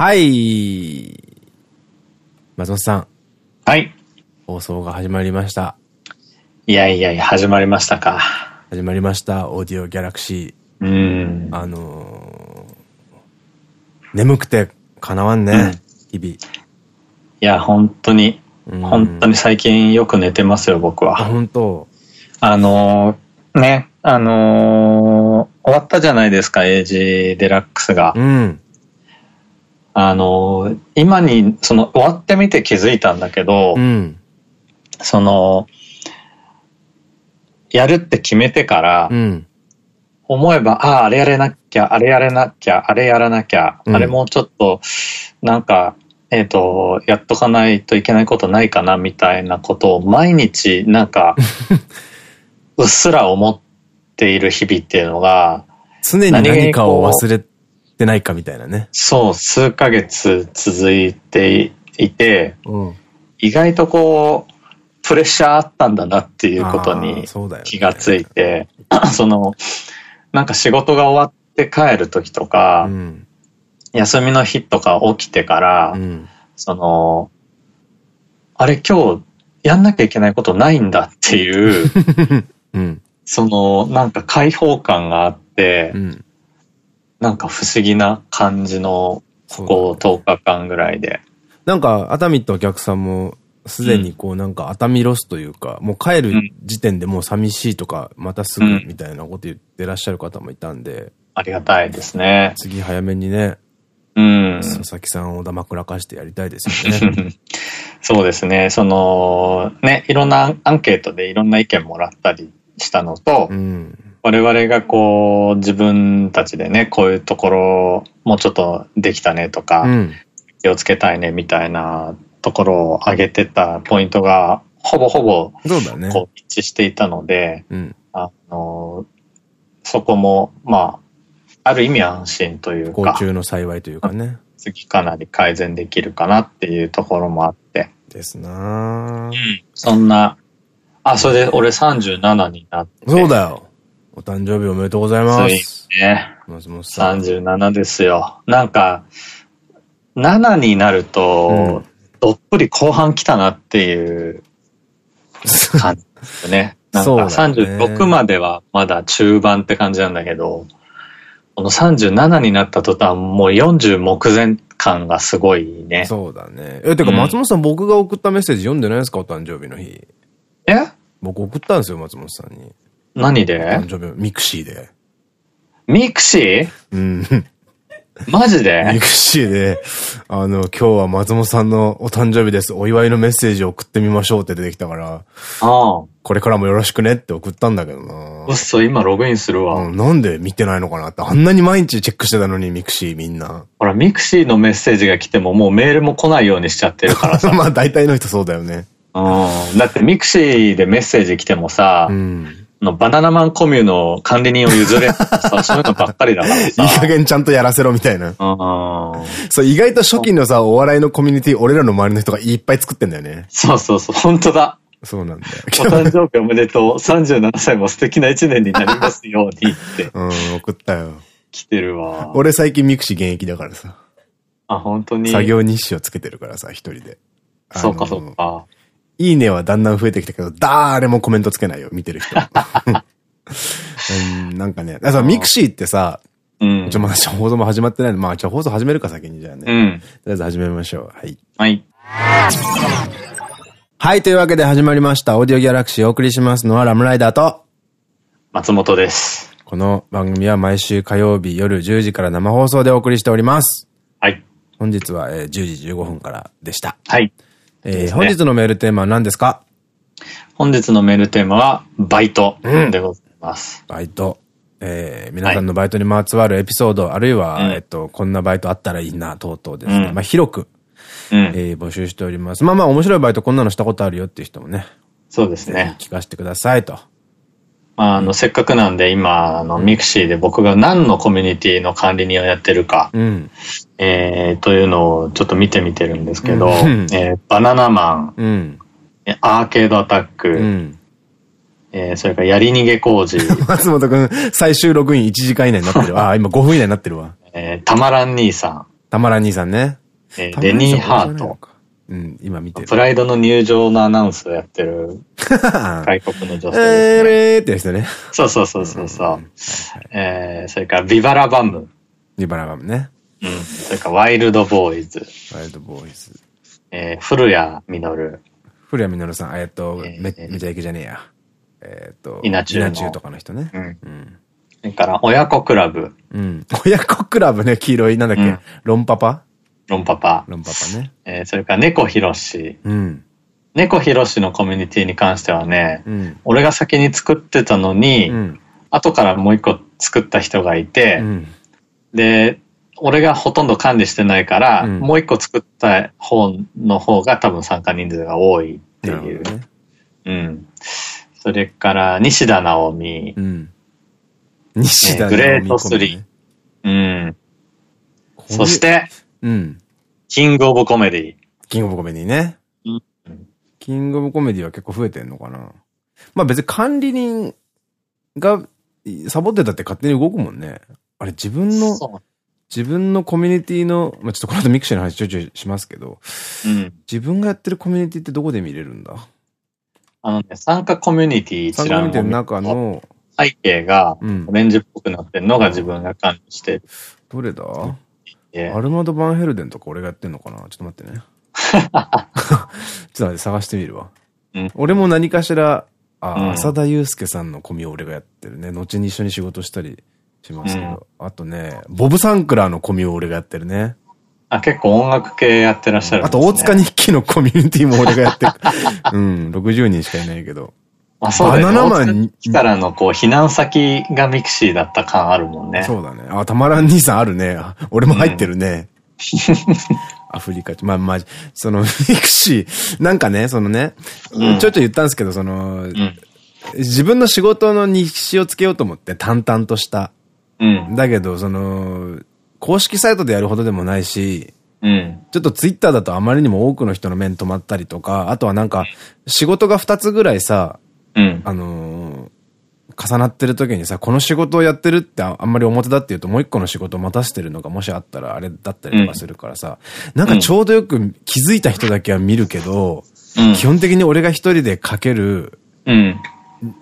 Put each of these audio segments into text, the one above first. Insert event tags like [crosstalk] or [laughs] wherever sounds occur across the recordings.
はい。松本さん。はい。放送が始まりました。いやいやいや、始まりましたか。始まりました。オーディオギャラクシうーんー。。あのー、眠くて叶わんね。日々。いや、本当に、うん本当に最近よく寝てますよ、僕あ、は。本当あのー、ね、あのー、終わったじゃないですか、エイジデラックスが。うん。あのー、今に、その、終わってみて気づいたんだけど、うん。その、やるって決めてから、うん。思えば、ああ、あれやれなきゃ、あれやれなきゃ、あれやらなきゃ、うんあれもうちょっと、なんか、えっ、と、やっとかないといけないことないかな、みたいなことを毎日、なんか、[laughs] うっすら思っている日々っていうのが、常に何かを忘れてないかみたいなね。そう、数ヶ月続いていて、うん。意外とこう、プレッシャーあったんだなっていうことあに気がついて、[clears throat] その、なんか仕事が終わって帰る時とか、うん。休みの日とか起きてから、うん。その、あれ今日やんなきゃいけないことないんだっていう、[laughs] うん。そのなんか解放感があって、うん。なんか不思議な感じの、こう10日間ぐらいで。なんか、熱海ってお客さんも、すでにこうなんか熱海ロスというか、もう帰る時点でもう寂しいとか、またすぐみたいなこと言ってらっしゃる方もいたんで、ありがたいですね。次早めにね、うん。佐々木さんをだまくらかしてやりたいですよね。[laughs] そうですね。その、ね、いろんなアンケートでいろんな意見もらったりしたのと、うん。我々がこう、自分たちでね、こういうところ、もうちょっとできたねとか、うん。気をつけたいねみたいなところを上げてたポイントが、ほぼほぼそうだね。こう一致していたので、うん。あの、そこも、まあ、ある意味安心というか、不幸中の幸いというかね。次かなり改善できるかなっていうところもあって、ですなぁそんな、あ、それで俺37になって、そうだよ。お誕生日おめでとうございます。にね、松本さん。37ですよ。なんか、7になると、どっぷり後半来たなっていう感じです [laughs] よね。なんかそうだね36まではまだ中盤って感じなんだけど、この37になった途端もう40目前感がすごいね。そうだね。え、てかうん松本さん、僕が送ったメッセージ読んでないですか？お誕生日の日。え？僕送ったんですよ、松本さんに。何で？誕生日、ミクシーで。ミクシー？うん。マジでミクシーで、あの、今日は松本さんのお誕生日です。お祝いのメッセージを送ってみましょうって出てきたから、ああ。これからもよろしくねって送ったんだけどなうっそ、今ログインするわ。うん、なんで見てないのかなって。あんなに毎日チェックしてたのに、ミクシーみんな。ほら、ミクシーのメッセージが来てももうメールも来ないようにしちゃってるからさ。[laughs] まあ大体の人そうだよね。うん。だってミクシーでメッセージ来てもさ、うん。あのバナナマンコミュの管理人を譲れ [laughs] さ、そういうのばっかりだからいいさ。加減ちゃんとやらせろみたいな。うん。そう、意外と初期のさ、お笑いのコミュニティ、俺らの周りの人がいっぱい作ってんだよね。そうそうそう、本当だ。そうなんだよ。お誕生日おめでとう。37歳も素敵な一年になりますようにって [laughs] うん、送ったよ。来てるわ。俺最近ミクシー現役だからさ。あ、本当に。作業日誌をつけてるからさ、一人で。そうかそうか。いいねはだんだん増えてきたけど、誰もコメントつけないよ、見てる人。[laughs] うん、なんかね、だからミクシーってさ、うんちょ、。まだ放送も始まってないの。まあ、じゃあ放送始めるか先にじゃあね。とりうん。あえず始めましょう。はい。はい。はい、というわけで始まりました。オーディオギャラクシーお送りしますのはラムライダーと、松本です。この番組は毎週火曜日夜10時から生放送でお送りしております。はい。本日は、えー10時15分からでした。はい。えー本日のメールテーマは何ですか？本日のメールテーマは、バイトでございます。バイト。えー皆さんのバイトにまつわるエピソード、あるいは、うんえっと、こんなバイトあったらいいな、等々ですね。うんまあ、広く、うん。えー募集しております。まあまあ、面白いバイトこんなのしたことあるよっていう人もね、そうですね。聞かせてくださいと。まあ、あの、せっかくなんで今、あの、ミクシーで僕が何のコミュニティの管理人をやってるか、うん。えー、というのをちょっと見てみてるんですけど、うんえーバナナマン、うん。えアーケードアタック、うん。えーそれからやり逃げ工事、[laughs] 松本くん、最終ログイン1時間以内になってる。[laughs] ああ、今5分以内になってるわ。えーたまらん兄さたまら兄さんね。えーレニー・ハート。。うん、今見てる。プライドの入場のアナウンスをやってる [laughs] 外国の女性です、ね。えーれーってやつね。そうそうそうそうそう。えー、それからビバラバム。リバラバムね。うん。それからワイルドボーイズ。ワイルドボーイズ。えー、古谷実。古谷実さん、えっと、えーめ、めちゃイケじゃねえや。えっと、稲中の稲中とかの人ね。うん。うん。それから親子クラブ。うん。[laughs] 親子クラブね、黄色い、なんだっけ、うんロンパパ？ロンパパ。ロンパパね。えー、それから猫ひろし。うん。猫ひろしのコミュニティに関してはね、うん。俺が先に作ってたのに、うん。後からもう一個作った人がいて、うん。で、俺がほとんど管理してないから、うんもう一個作った方の方が多分参加人数が多いっていう。ね。うん。それから、西田直美う。ん。西田グレート直美ねうん。そして、うん。キングオブコメディ。キングオブコメディねうん。キングオブコメディは結構増えてんのかなまあ別に管理人がサボってたって勝手に動くもんね。あれ自分の、そ自分のコミュニティの、まあちょっとこの後ミクシーの話ちょいちょいしますけど、う。うん。自分がやってるコミュニティってどこで見れるんだ？あのね、参加コミュニティ参加コミュニティの一覧の中の、背景がうんオ。レンジっぽくなってるのが自分が管理してる。どれだ？えアルマド・バンヘルデンとか俺がやってんのかな？ちょっと待ってね。[laughs] ちょっと待って探してみるわ。うん俺も何かしら、あ、うん浅田祐介さんのコミを俺がやってるね。後に一緒に仕事したりしますけど。あとね、ボブ・サンクラーのコミを俺がやってるね。あ、結構音楽系やってらっしゃるね。あと、大塚日記のコミュニティも俺がやってる。うん、60人しかいないけど。あ、そうだよね。バナナマン大塚日記からのこう、避難先がミクシーだった感あるもんね。そうだね。あ、たまらん兄さんあるね。あ俺も入ってるね。アフリカ、まあまあ、その、ミクシー、なんかね、そのね、うんちょいちょい言ったんですけど、その、うん。自分の仕事の日誌をつけようと思って淡々とした。うん。だけど、その、公式サイトでやるほどでもないし、うん。ちょっとツイッターだとあまりにも多くの人の目に留まったりとか、あとはなんか、仕事が2つぐらいさ、うん。あのー重なってる時にさ、この仕事をやってるってああんまり表だって言うともう一個の仕事を待たせてるのがもしあったらあれだったりとかするからさ、なんかちょうどよく気づいた人だけは見るけど、うん。基本的に俺が一人で書けるうん。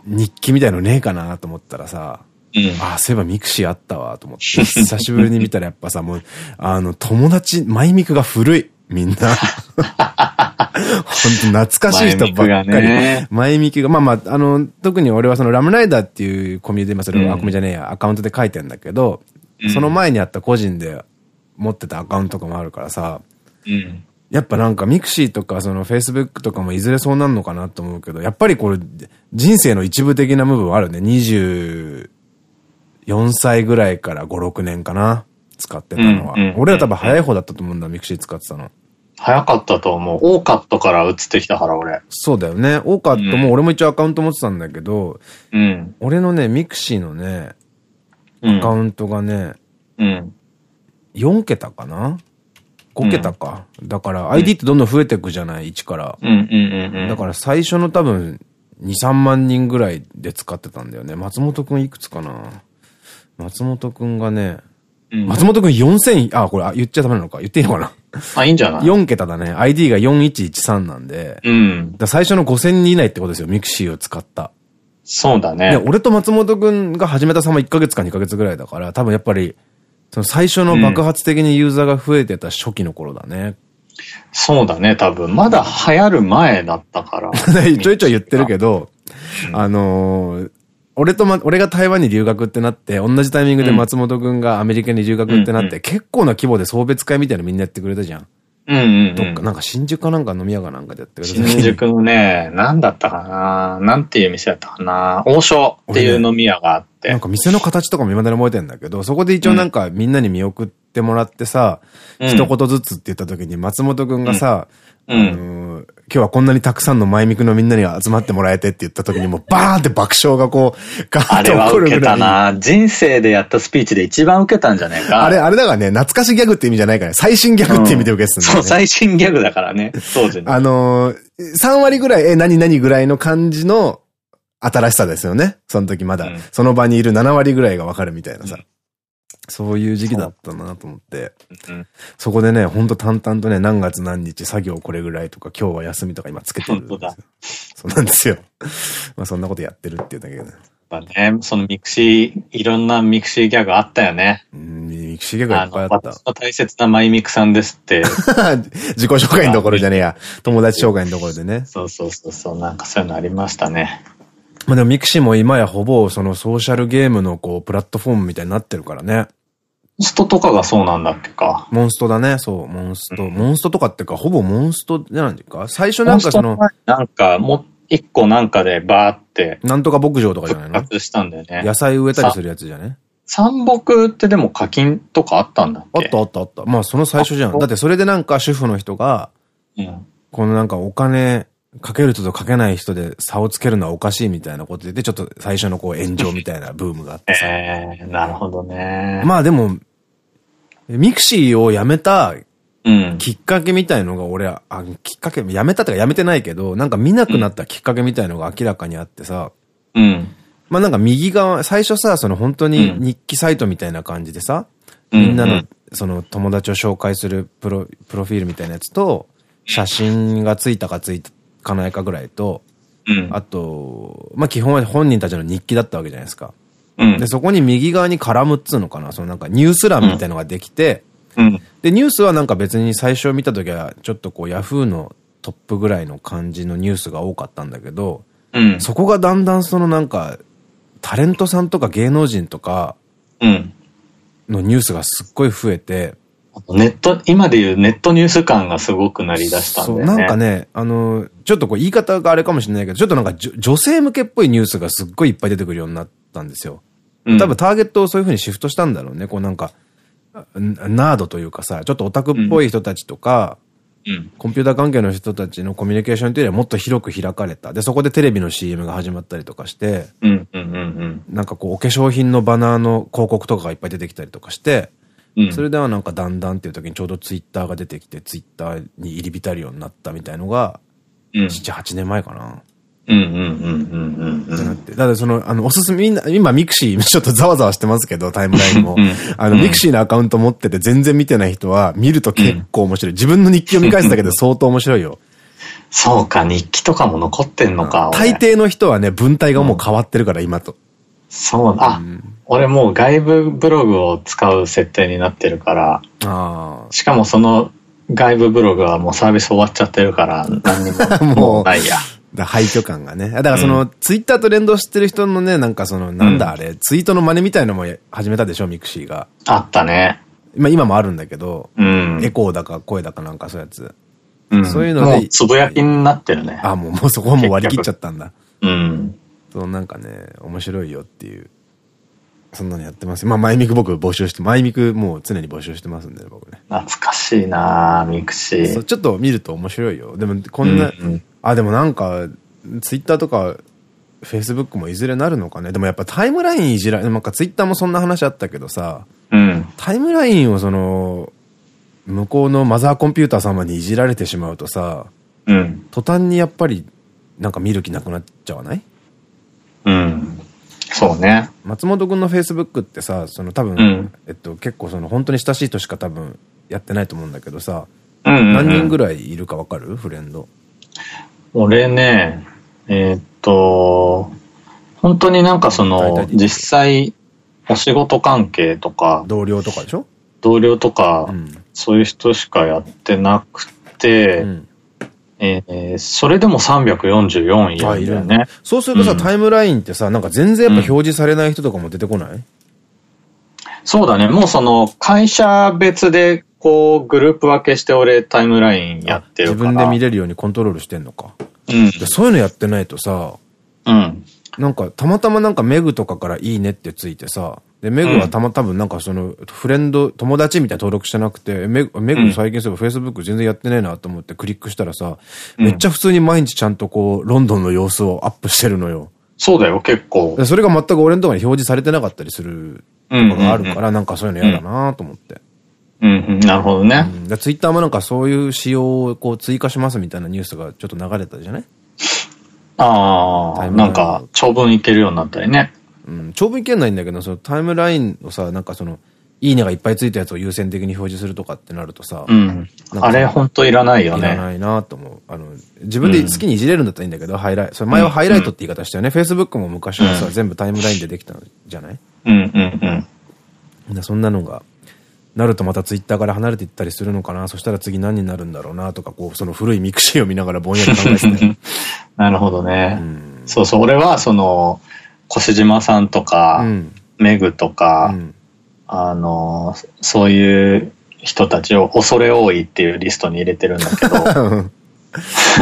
日記みたいのねえかなと思ったらさ、うん。ああ、そういえばミクシーあったわと思って、久しぶりに見たらやっぱさ、もう、あの、友達、マイミクが古い。みんな。[laughs] 本当懐かしい人ばっかり。ねマイミクが、まあまあ、あの、特に俺はそのラムライダーっていうコミュニティ、まあそれうんは、あコミじゃねえや、アカウントで書いてんだけど、うんその前にあった個人で持ってたアカウントとかもあるからさ、うん。やっぱなんかミクシーとかそのフェイスブックとかもいずれそうなんのかなと思うけど、やっぱりこれ人生の一部的な部分はあるね。24歳ぐらいから5、6年かな。使ってたのは。俺ら多分早い方だったと思うんだ、ミクシー使ってたの。早かったと思う。オーカットから移ってきたから、俺。そうだよね。オーカットも俺も一応アカウント持ってたんだけど、うん。俺のね、ミクシーのね、うんアカウントがね、うん。4桁かな ?5 桁か。だから ID ってどんどん増えていくじゃない ?1 から。うんうんうんうん。だから最初の多分、2、3万人ぐらいで使ってたんだよね。松本くんいくつかな？松本くんがね、うん、松本くん4000、あ、これあ言っちゃダメなのか言っていいのかなあ、いいんじゃない ?4 桁だね。ID が4113なんで、うん。最初の5000人以内ってことですよ。ミクシーを使った。で、そうだね。俺と松本くんが始めた差も1ヶ月か2ヶ月ぐらいだから、多分やっぱり、その最初の爆発的にユーザーが増えてた初期の頃だね。そうだね、多分。まだ流行る前だったから。[laughs] ちょいちょい言ってるけど、あのー俺とま、俺が台湾に留学ってなって、同じタイミングで松本くんがアメリカに留学ってなって、結構な規模で送別会みたいなのみんなやってくれたじゃん。うんうん、どっか、なんか新宿かなんか飲み屋かなんかでやってくれた新宿のね、なんだったかな。なんていう店だったかな。王将っていう飲み屋があって。なんか店の形とかも未だに覚えてんだけど、そこで一応なんかみんなに見送ってもらってさ、うん。一言ずつって言った時に松本くんがさ、うん。あのー今日はこんなにたくさんの前ミクのみんなに集まってもらえてって言った時にもうバーンって爆笑がこう、ガーあッとれは受け起こるぐらい。たな人生でやったスピーチで一番受けたんじゃないか。あれ、あれだからね、懐かしギャグって意味じゃないから、最新ギャグって意味で受けてたんだそう、よね。最新ギャグだからね、当時の。あのー、3割ぐらい、え、何々ぐらいの感じの新しさですよね。その時まだ、うんその場にいる7割ぐらいがわかるみたいなさ。そういう時期だったなと思って。うんそこでね、ほんと淡々とね、何月何日作業これぐらいとか、今日は休みとか今つけてるんでだそうなんですよ。まあそんなことやってるっていうだけで、ね。やっぱね、そのミクシー、いろんなミクシーギャグあったよね。うん、ミクシーギャグがいっぱいあった私。の大切なマイミクさんですって。[laughs] 自己紹介のところじゃねえや。友達紹介のところでね。そうそうそうそう、なんかそういうのありましたね。まあでもミクシーも今やほぼそのソーシャルゲームのこう、プラットフォームみたいになってるからね。モンストとかがそうなんだっけか。モンストだね。そう、モンスト。モンストとかってか、ほぼモンストじゃないか最初なんかその、なんか、もう一個なんかでバーってなんとか牧場とかじゃないの？復活したんだよね。野菜植えたりするやつじゃね？ミクシーってでも課金とかあったんだっけ？あったあったあった。まあその最初じゃん。だってそれでなんか主婦の人が、うん。このなんかお金かける人とかけない人で差をつけるのはおかしいみたいなこと言って、ちょっと最初のこう炎上みたいなブームがあってさ。ええー、なるほどね。まあでも、ミクシーをやめたうん。きっかけみたいのが俺は、あきっかけ、やめたとかやめてないけど、なんか見なくなったきっかけみたいのが明らかにあってさ、うん。まあなんか右側、最初さ、その本当に日記サイトみたいな感じでさ、みんなのその友達を紹介するプロ、プロフィールみたいなやつと、写真がついたかついかないかぐらいと、うん。あと、まあ基本は本人たちの日記だったわけじゃないですか。うんで、。そこに右側に絡むっつうのかな、そのなんかニュース欄みたいのができて、うん。で、ニュースはなんか別に最初見た時は、ちょっとこうヤフーのトップぐらいの感じのニュースが多かったんだけど、うん。そこがだんだんそのなんか、タレントさんとか芸能人とかうん。のニュースがすっごい増えて、ネット、今でいうネットニュース感がすごくなりだしたんだそう、よね。なんかね、あの、ちょっとこう言い方があれかもしれないけど、ちょっとなんか女性向けっぽいニュースがすっごいいっぱい出てくるようになったんですよ。うん、多分ターゲットをそういう風にシフトしたんだろうね。こうなんか、ナードというかさ、ちょっとオタクっぽい人たちとか、うん。コンピューター関係の人たちのコミュニケーションというよりはもっと広く開かれた。で、そこでテレビの CM が始まったりとかして。なんかこう、お化粧品のバナーの広告とかがいっぱい出てきたりとかして、うん。それではなんかだんだんっていう時にちょうどツイッターが出てきて、ツイッターに入り浸るようになったみたいのが、うん。7、8年前かな。うん。うん。うん。うん。うん。ってなって。だからその、あの、おすすめ、みんな、今ミクシー、ちょっとざわざわしてますけど、タイムラインもうん。あの、ミクシーのアカウント持ってて全然見てない人は、見ると結構面白い。自分の日記を見返すだけで相当面白いよ。そうか、日記とかも残ってんのか。俺大抵の人はね、文体がもう変わってるから、今と。そうだ。あ、俺もう外部ブログを使う設定になってるから、あしかもその外部ブログはもうサービス終わっちゃってるから、何にも [laughs] もうないや。あ。だ廃墟感がね。だからその、ツイッターと連動してる人のね、なんかその、なんだあれ、ツイートの真似みたいのも始めたでしょ、ミクシーが。あったね。まあ今もあるんだけど、うん。エコーだか声だかなんかそういうやつ。うんそういうのでもうつぶやきになってるね。あ、もう、もうそこはもう割り切っちゃったんだ。うん。そう、なんかね、面白いよっていう。そんなのやってます。まあ、マイミク僕募集して、マイミクもう常に募集してますんで、ね、僕ね。懐かしいなミクシー。そう、ちょっと見ると面白いよ。でも、こんな、うんうんあ、でもなんか、ツイッターとか、フェイスブックもいずれなるのかね。でもやっぱタイムラインいじら、なんかツイッターもそんな話あったけどさ、うん。タイムラインをその、向こうのマザーコンピューター様にいじられてしまうとさ、うん。途端にやっぱり、なんか見る気なくなっちゃわない？うん。そうね。松本くんのフェイスブックってさ、その多分、うんえっと、結構その本当に親しい人しか多分やってないと思うんだけどさ。何人ぐらいいるかわかる？フレンド。俺ね、えーっと、本当になんかそ大の実際、お仕事関係とか、同僚とかでしょ？同僚とか、うん。そういう人しかやってなくて、うん。えーそれでも344いるんだよね。そうするとさ、うんタイムラインってさ、なんか全然やっぱ表示されない人とかも出てこない、そうだね。もうその、会社別で、こう、グループ分けして俺タイムラインやってるから。自分で見れるようにコントロールしてんのか。うん。でそういうのやってないとさ、うん。なんかたまたまなんかメグとかからいいねってついてさ、で、メグはたま、多分なんかその、フレンド、友達みたいな登録してなくて、メグ、メグ最近そういえば Facebook 全然やってねえなと思ってクリックしたらさ、うんめっちゃ普通に毎日ちゃんとこう、ロンドンの様子をアップしてるのよ。そうだよ、結構。でそれが全く俺のところに表示されてなかったりするところがあるから、なんかそういうの嫌だなと思って。うん、うん、なるほどね。うん、ツイッターもなんかそういう仕様をこう追加しますみたいなニュースがちょっと流れたじゃない？ああ、なんか、長文いけるようになったりね。うん、長文いけないんだけど、そのタイムラインをさ、なんかその、いいねがいっぱいついたやつを優先的に表示するとかってなるとさ、うん。あれ本当いらないよね。いらないなと思う。あの、自分で好きにいじれるんだったらいいんだけど、ハイライト。それ前はハイライトって言い方したよね。Facebook も昔はさ、全部タイムラインでできたじゃない？うんうんうん。でそんなのが、なるとまたツイッターから離れていったりするのかな。そしたら次何になるんだろうなとか、こう、その古いミクシーを見ながらぼんやり考えてて。[laughs] なるほどね。そうそう。俺はその、越島さんとか、うん。メグとか、うん。あの、そういう人たちを恐れ多いっていうリストに入れてるんだけど、[laughs]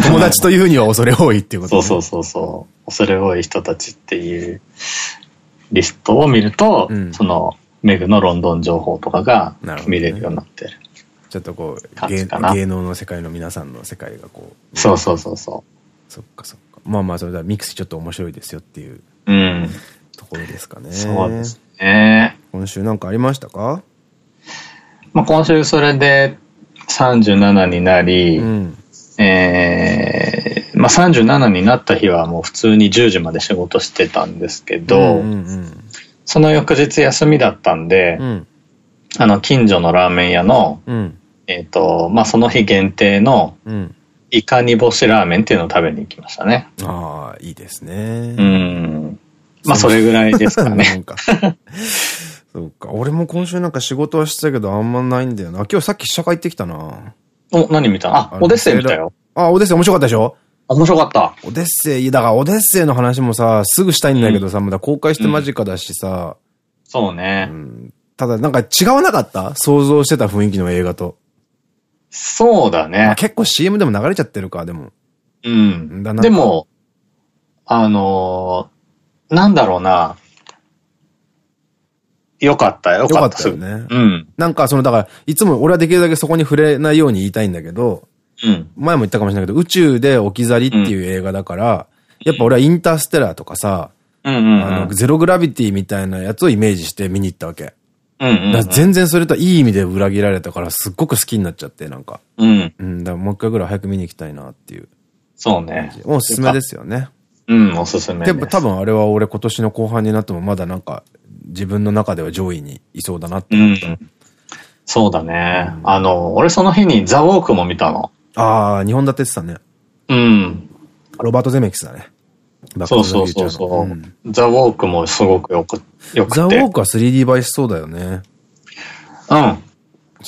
友達というには恐れ多いっていうこと、そうそうそうそう、恐れ多い人たちっていうリストを見ると、うんその、メグのロンドン情報とかが見れるようになってる。ちょっとこう感芸芸能の世界の皆さんの世界がこう。そうそうそうそそっかそっか。まあまあ、それではミクスちょっと面白いですよっていうう。うん。ところですかね。そうですね。今週なんかありましたか？まあ、今週それで37になり、うん。えーまあ、37になった日はもう普通に10時まで仕事してたんですけど、その翌日休みだったんで、うん。あの、近所のラーメン屋の、うん。えっ、と、まあ、その日限定のうん。イカ煮干しラーメンっていうのを食べに行きましたね。ああ、いいですうね。ん。まあ、それぐらいですかなね。[laughs] んか。そうか。俺も今週なんか仕事はしてたけどあんまないんだよな。今日さっき試写会行ってきたな。お、何見た？のあ、オデッセイ見たよ。あ、オデッセイ面白かったでしょ？面白かった。オデッセイ、だからオデッセイの話もさ、すぐしたいんだけどさ、まだ公開して間近だしさ、そうね。ただなんか違わなかった？想像してた雰囲気の映画と。そうだまあね。結構 CM でも流れちゃってるか、でも。うんだ。なでも、あのーなんだろうな。よかった、よよかっ。たよね。うん。なんかその、だから、いつも俺はできるだけそこに触れないように言いたいんだけど、うん。前も言ったかもしれないけど、宇宙で置き去りっていう映画だから、やっぱ俺はインターステラーとかさ、あの、ゼログラビティみたいなやつをイメージして見に行ったわけ。全然それといい意味で裏切られたから、すっごく好きになっちゃって、なんか。うん。うん、だからもう一回ぐらい早く見に行きたいなっていう。そうね。おすすめですよね。うん、おすすめで。です多分あれは俺今年の後半になってもまだなんか、自分の中では上位にいそうだなってう思った。ん。そうだね。あの、俺その日にザ・ウォークも見たの。ああ、日本立ててたね。うん。ロバート・ゼメキスだね。そうそうそうそうーのん。ザ・ウォークもすごくよく、よくて。ザ・ウォークは 3D 映えしそうだよね。うん。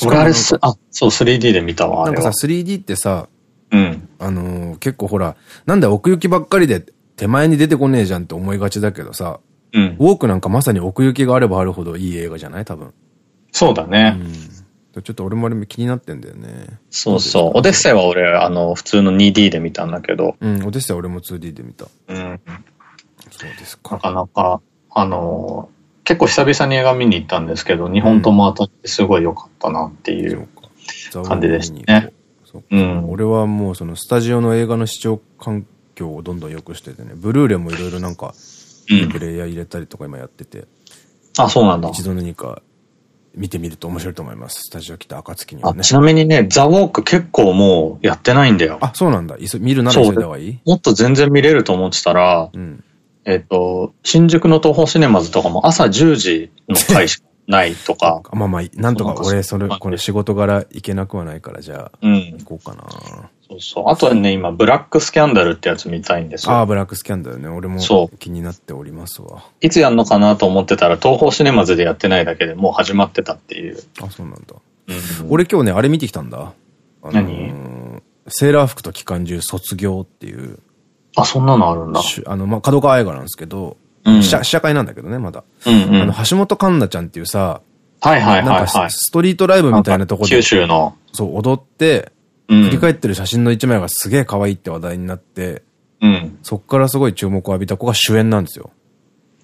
俺あれす、あ、そう、3D で見たわ、あなんかさ、れは。3D ってさ、うん。あのー結構ほら、なんだ奥行きばっかりで手前に出てこねえじゃんって思いがちだけどさ、うん。ウォークなんかまさに奥行きがあればあるほどいい映画じゃない？多分。そうだね。ちょっと俺もあれ気になってんだよね。そうそう。オデッセイは俺、あの、普通の 2D で見たんだけど、うん、オデッセイは俺も 2D で見た。うん。そうですなか。かなか、あの、結構久々に映画見に行ったんですけど、日本とも当たってすごい良かったなっていそう感じでしたねう。ん。俺はもうそのスタジオの映画の視聴環境をどんどん良くしててね、ブルーレイもいろいろなんか、うんプレイヤー入れたりとか今やってて、あ、そうなんだ。一度何か見てみると面白いと思います。スタジオ来た暁にはあ、ね。ちなみにね、ザ・ウォーク結構もうやってないんだよ。あ、そうなんだ。見るなら急いだ方がいい？もっと全然見れると思ってたら、うん。えっと、新宿の東宝シネマズとかも朝10時の回しかないとか、あまあまあ、なんとか俺、それ、この仕事柄行けなくはないから、じゃあ、うん。行こうかな。そうそう。あとはね、今、ブラックスキャンダルってやつ見たいんですよ。ああ、ブラックスキャンダルね。俺もそう気になっておりますわ。いつやんのかなと思ってたら、東宝シネマズでやってないだけでもう始まってたっていう。あ、そうなんだ。うん、俺今日ね、あれ見てきたんだ。あのー何？セーラー服と機関銃卒業っていう、あ、そんなのあるんだ。しあの、まあ、角川映画なんですけど、うん試写試写会なんだけどね、まだ。うんうん。あの、橋本環奈ちゃんっていうさ、はいはいなんかはいはい。ストリートライブみたいなとこで九、州の。そう、踊って、うん。振り返ってる写真の一枚がすげえ可愛いって話題になって、うん。そっからすごい注目を浴びた子が主演なんですよ。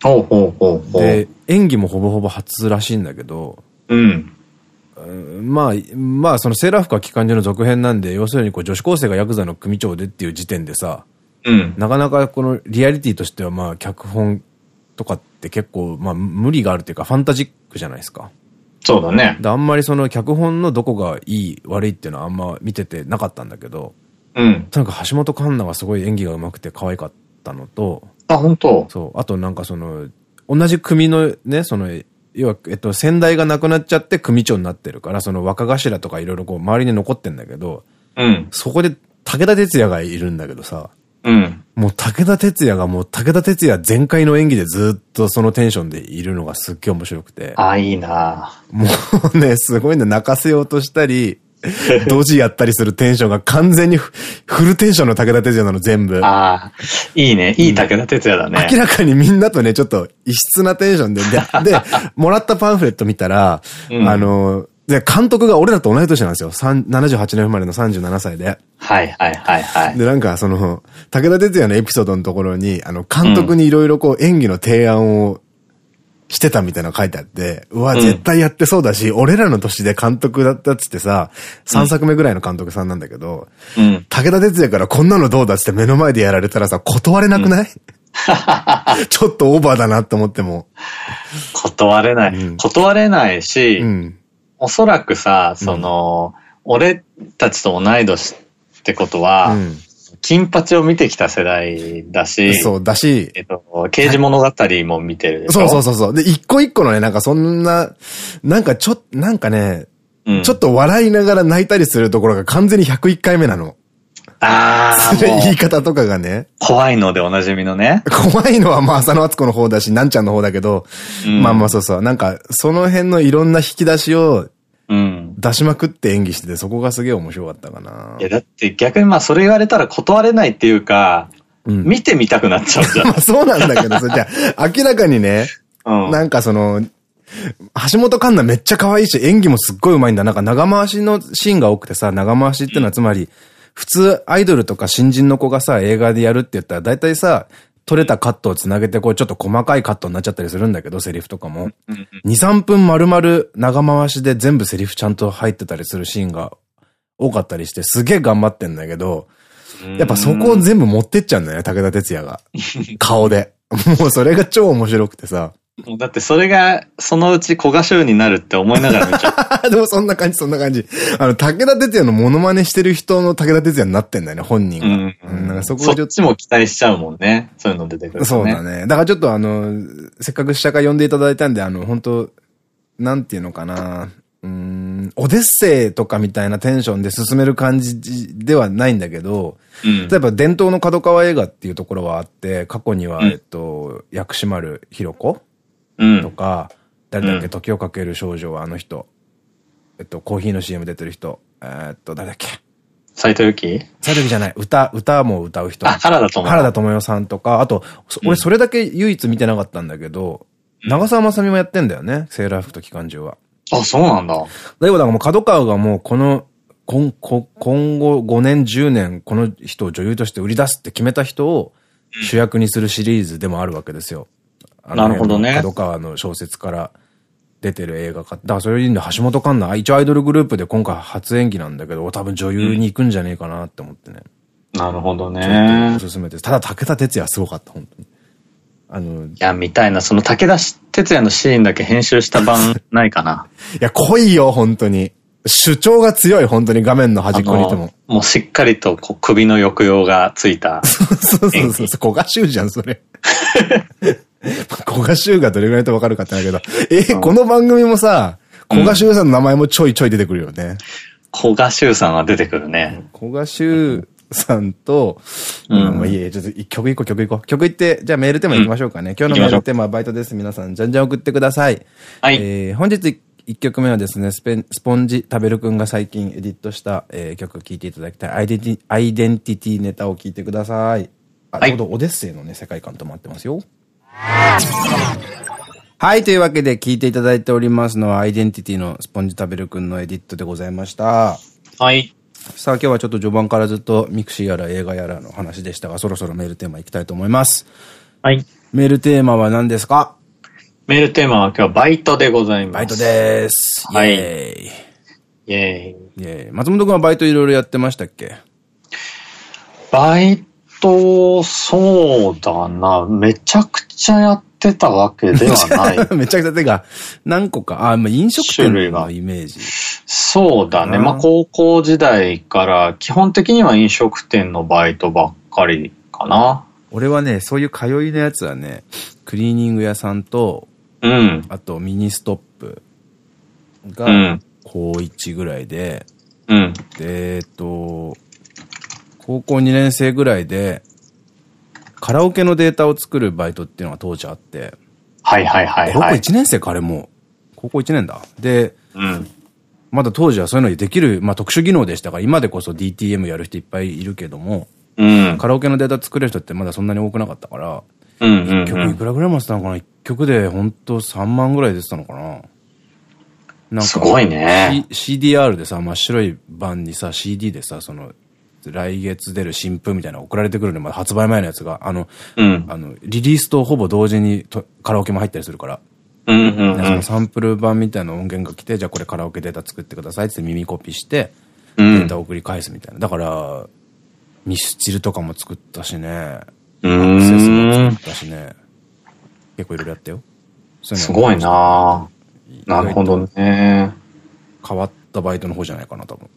ほうほうほうほう。で、演技もほぼほぼ初らしいんだけど、うん。まあ、まあ、そのセーラー服は機関銃の続編なんで、要するにこう女子高生がヤクザの組長でっていう時点でさ、うん。なかなかこのリアリティとしてはまあ、脚本とかって結構、まあ、無理があるっていうか、ファンタジックじゃないですか。そうだね。であんまりその脚本のどこがいい、悪いっていうのはあんま見ててなかったんだけど、うん。とにかく橋本環奈がすごい演技が上手くて可愛かったのと、あ、本当？そう、あとなんかその、同じ組のね、その要は、えっと、先代が亡くなっちゃって組長になってるから、その若頭とかいろいろこう周りに残ってんだけど、うん。そこで武田鉄矢がいるんだけどさ、うん。もう武田鉄矢がもう武田鉄矢全開の演技でずっとそのテンションでいるのがすっげえ面白くて。あ、いいなもうね、すごいね、泣かせようとしたり、[laughs] ドジやったりするテンションが完全にフルテンションの武田鉄矢なの全部。ああ、いいね。いい武田鉄矢だね、明らかにみんなとね、ちょっと異質なテンションで、で、でもらったパンフレット見たら、うん、あの、で、監督が俺らと同い年なんですよ。78年生まれの37歳で。はいはいはいはい。で、なんかその、武田鉄矢のエピソードのところに、あの、監督にいろいろこう演技の提案をしてたみたいなの書いてあって、うわ、絶対やってそうだし、うん、俺らの年で監督だったっつってさ、3作目ぐらいの監督さんなんだけど、うん、武田鉄矢からこんなのどうだっつって目の前でやられたらさ、断れなくない、うん、[laughs] ちょっとオーバーだなって思っても。断れない。断れないし、おそらくさ、その、俺たちと同い年ってことは、金八を見てきた世代だし、そう、だし、えっと、刑事物語も見てるでしょ？そうそうそう。で、一個一個のね、なんかそんな、なんかちょ、なんかね、うん、ちょっと笑いながら泣いたりするところが完全に101回目なの。ああ。言い方とかがね。怖いのでおなじみのね。怖いのはまあ浅野敦子の方だし、なんちゃんの方だけど、うん、まあまあそうそう。なんか、その辺のいろんな引き出しをうん。出しまくって演技してて、そこがすげえ面白かったかな。いや、だって逆にまあそれ言われたら断れないっていうか、うん、見てみたくなっちゃうじゃん。ま [laughs] あそうなんだけど、そじゃあ、明らかにね、うん、なんかその、橋本環奈めっちゃ可愛いし、演技もすっごい上手いんだ。なんか長回しのシーンが多くてさ、長回しってのはつまり、普通アイドルとか新人の子がさ、映画でやるって言ったら、大体さ、取れたカットをつなげて、こう、ちょっと細かいカットになっちゃったりするんだけど、セリフとかも。2、3分丸々長回しで全部セリフちゃんと入ってたりするシーンが多かったりして、すげえ頑張ってんだけど、やっぱそこを全部持ってっちゃうんだよね、武田鉄矢が。顔で。もうそれが超面白くてさ。だってそれが、そのうち小賀衆になるって思いながら見ちゃう。[laughs] でもそんな感じ、そんな感じ。あの、武田鉄矢のモノマネしてる人の武田鉄矢になってんだよね、本人が。うん。うん、なんかそこそっちも期待しちゃうもんね。そういうの出てくる、ね、そうだね。だからちょっとあの、せっかく試写会呼んでいただいたんで、あの、本当なんていうのかな。うん、オデッセイとかみたいなテンションで進める感じではないんだけど、うん、例えば伝統の角川映画っていうところはあって、過去には、えっと、薬師丸ひろ子とか、誰だっけ、時をかける少女はあの人。えっと、コーヒーの CM 出てる人。えっと、誰だっけ斎藤由貴斎藤由貴じゃない。歌、歌も歌う人。あ、原田智代。原田智代さんとか、あと、俺それだけ唯一見てなかったんだけど、長澤まさみもやってんだよね。セーラー服と機関銃は。あ、そうなんだ。だけど、だからもう角川がもうこの、今今後5年、10年、この人を女優として売り出すって決めた人を主役にするシリーズでもあるわけですよ。なるほどね。角川の小説から出てる映画か。だからそれいいんで、橋本環奈、一応アイドルグループで今回初演技なんだけど、多分女優に行くんじゃねえかなって思ってね。うん、なるほどね。おすすめです。ただ武田鉄矢すごかった、本当に。あの、いや、見たいな。その武田鉄矢のシーンだけ編集した版ないかな。[laughs] いや、濃いよ、本当に。主張が強い、本当に画面の端っこにいても。もうしっかりとこう首の抑揚がついた。[laughs] そうそうそうそう。小賀修じゃん、それ。[laughs] [laughs] 古賀修がどれぐらいとわかるかってだけど。え、この番組もさ、古賀修さんの名前もちょいちょい出てくるよね。古賀修さんは出てくるね。古賀修さんと、うん、まあいいえ、ちょっと曲いこう、曲いこう。曲いって、じゃあメールテーマ行きましょうかね。今日のメールテーマはバイトです。皆さん、じゃんじゃん送ってください。はい。えー、本日1曲目はですね、スペスポンジ食べるくんが最近エディットした、えー、曲聴いていただきたい。アイデンティアイデンティティネタを聴いてください。あ、はい、ちょうどオデッセイのね、世界観とマッチしてますよ。はい、というわけで聞いていただいておりますのは、アイデンティティのスポンジ食べるくんのエディットでございました。はい。さあ今日はちょっと序盤からずっとミクシーやら映画やらの話でしたが、そろそろメールテーマいきたいと思います。はい。メールテーマは何ですか？メールテーマは今日はバイトでございます。バイトです。はい。イェーイ。イェーイ。イェーイ。松本くんはバイトいろいろやってましたっけ？バイト、そうだな。めちゃくちゃやってたわけではない。[laughs] めちゃくちゃ、てか、何個か。あ、まあ、飲食店のイメージ。そうだね。まあ、高校時代から基本的には飲食店のバイトばっかりかな。俺はね、そういう通いのやつはね、クリーニング屋さんと、うん。あとミニストップ。うん。高1ぐらいで、うん。で、えっと、高校2年生ぐらいで、カラオケのデータを作るバイトっていうのが当時あって、はいはいはい高校はい。1年生かあれもう。高校1年だ。で、うん。まだ当時はそういうのにできる、まあ特殊技能でしたから、今でこそ DTM やる人いっぱいいるけども、うん。カラオケのデータ作れる人ってまだそんなに多くなかったから、うんうん1曲うん。いくらぐらいもってたのかな ?1 曲でほんと3万ぐらい出てたのかな？なんかすごいね。C- CDR でさ、真っ白い版にさ、CD でさ、その、来月出る新譜みたいなの送られてくるのまだ発売前のやつが、あの、うん。あの、リリースとほぼ同時にとカラオケも入ったりするから、うんうんうん。そのサンプル版みたいな音源が来て、じゃあこれカラオケデータ作ってくださいって耳コピーして、うんデータ。送り返すみたいな。だから、ミスチルとかも作ったしね、うアクセスも作。ったしね、結構いろいろやったよ。そううのすごいななるほどね。変わったバイトの方じゃないかな、多分。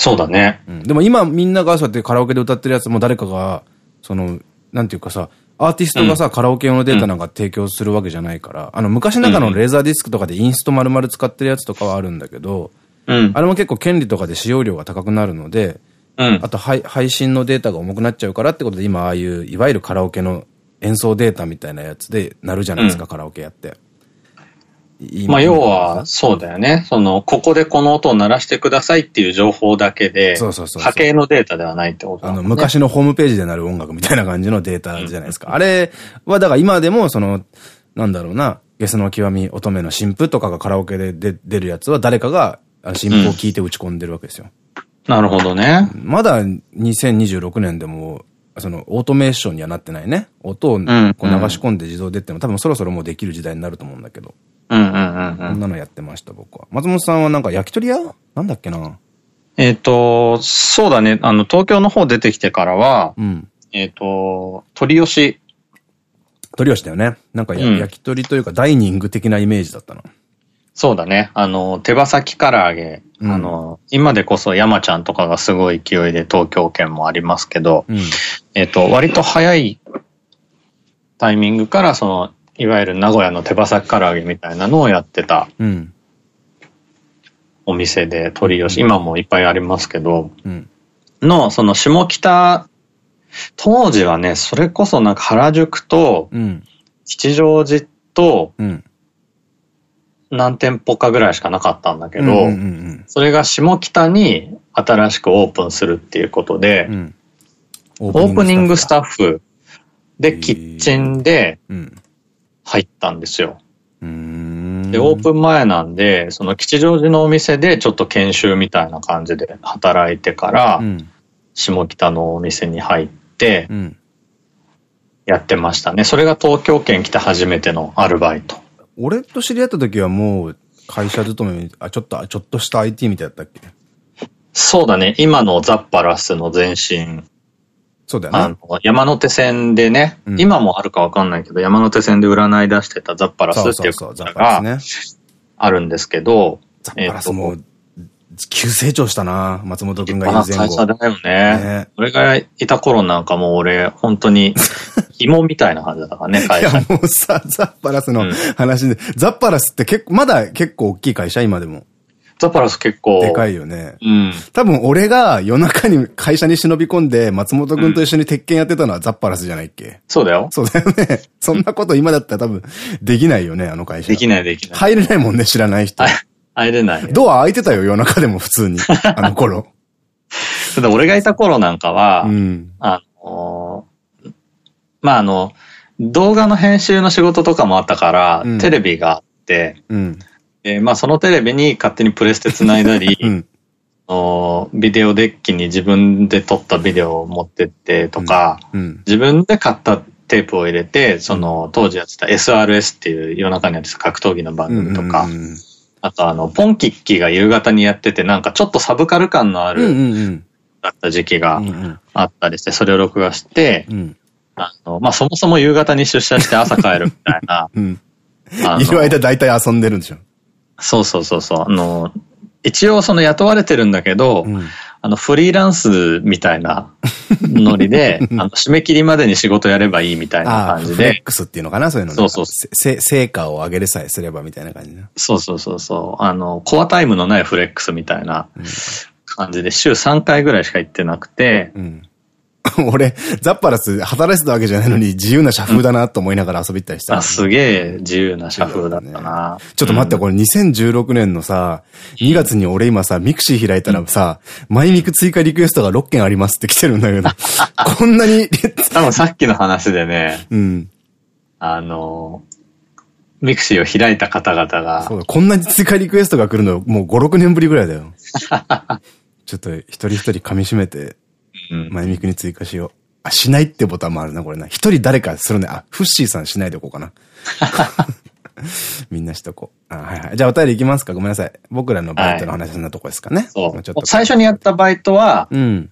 そうだね。うん。でも今みんながそうやってカラオケで歌ってるやつも誰かが、その、なんていうかさ、アーティストがさ、カラオケ用のデータなんか提供するわけじゃないから、あの、昔ながらのレーザーディスクとかでインスト丸々使ってるやつとかはあるんだけど、うん。あれも結構権利とかで使用量が高くなるので、うんあ。と配配信のデータが重くなっちゃうからってことで今ああいう、いわゆるカラオケの演奏データみたいなやつでなるじゃないですか、うんカラオケやって。いまあ、要は、そうだよね。その、ここでこの音を鳴らしてくださいっていう情報だけで、そうそうそう波形のデータではないってことあの。昔のホームページでなる音楽みたいな感じのデータじゃないですか。あれは、だから今でも、その、なんだろうな、ゲスの極み乙女の新譜とかがカラオケで出出るやつは誰かがあ新譜を聞いて打ち込んでるわけですよ。なるほどね。まだ2026年でも、その、オートメーションにはなってないね。音をこう流うんし込んで自動でっても、多分そろそろもうできる時代になると思うんだけど。うんうんうんうん。こんなのやってました、僕は。松本さんはなんか焼き鳥屋？なんだっけな？えっと、そうだね。あの、東京の方出てきてからは、うん。えっと、鳥吉。鳥吉だよね。なんかや、うん焼き鳥というかダイニング的なイメージだったな。そうだね。あの、手羽先唐揚げ。うんあの、今でこそ山ちゃんとかがすごい勢いで東京圏もありますけど、うん。えっと、割と早いタイミングから、その、いわゆる名古屋の手羽先唐揚げみたいなのをやってたうん。お店で鳥吉、今もいっぱいありますけど、うん。の、その下北、当時はね、それこそなんか原宿とうん。吉祥寺とうん。何店舗かぐらいしかなかったんだけど、それが下北に新しくオープンするっていうことで、うんうん。オオープニングスタッフフでキッチンでだ。うん。入ったんですよ。で、オープン前なんで、その吉祥寺のお店でちょっと研修みたいな感じで働いてからう、ん。下北のお店に入ってうん。やってましたね。それが東京圏来て初めてのアルバイト。俺と知り合った時はもう会社勤め、あ、ちょっと、ちょっとした IT みたいだったっけ？そうだね。今のザッパラスの前身。そうだよな。あの、山手線でね、うん今もあるかわかんないけど、山手線で占い出してたザッパラスっていうそうそう、ザ会社ッパラが。あるんですけど、ザッパラスも、急成長したな、松本くんがいまある前後。会社だよね。ね俺がいた頃なんかもう俺、本当に、[laughs] 紐みたいな感じだからね、いや会社。もうさ、ザッパラスのうん話で、ザッパラスって結構、まだ結構大きい会社今でも。ザッパラス結構。でかいよね。うん。多分俺が夜中に会社に忍び込んで松本くんと一緒に鉄拳やってたのはザッパラスじゃないっけ、そうだよ。そうだよね。[laughs] そんなこと今だったら多分できないよね、あの会社。できないできない。入れないもんね、知らない人。入れない。ドア開いてたよ、夜中でも普通に。[laughs] あの頃。ただ俺がいた頃なんかは、うん。あのーまあ、あの、動画の編集の仕事とかもあったから、うんテレビがあって、うん。えーまあ、そのテレビに勝手にプレステ繋いだり、うん。おビデオデッキに自分で撮ったビデオを持ってってとか、うん。自分で買ったテープを入れて、その当時やってた SRS っていう夜中にやってた格闘技の番組とか、うんあとあの、ポンキッキが夕方にやってて、なんかちょっとサブカル感のあうんうるんうん。だった時期がうんうんあったりして、それを録画して、うん。あの、まあ、そもそも夕方に出社して朝帰るみたいな。[laughs] うん。いる間大体遊んでるんでしょ。そうそうそうそう。あの、一応その雇われてるんだけど、うん。あの、フリーランスみたいな [laughs] ノリで、あの、締め切りまでに仕事やればいいみたいな感じで。フレックスっていうのかなそういうのそうそう成果を上げれさえすればみたいな感じな。そうそうそうそう。あの、コアタイムのないフレックスみたいな感じで、週3回ぐらいしか行ってなくて、うん [laughs] 俺、ザッパラス働いてたわけじゃないのに自由な社風だなと思いながら遊びたりした、ね、あ、すげえ自由な社風だったな。ね、ちょっと待って、これ2016年のさ、2月に俺今さ、ミクシー開いたらさ、マイミク追加リクエストが6件ありますって来てるんだけど、[laughs] こんなに多分さっきの話でね、うん。あの、ミクシーを開いた方々が。そうだ、こんなに追加リクエストが来るのもう5、6年ぶりぐらいだよ。[laughs] ちょっと一人一人噛み締めてマイミクに追加しよう。あ、しないってボタンもあるな、これな。一人誰かするね。あ、フッシーさんしないでおこうかな。[laughs] みんなしとこう。あはいはい。じゃあお便りいきますかごめんなさい。僕らのバイトの話そんなとこですかね。そう。ちょっと最初にやったバイトは、うん。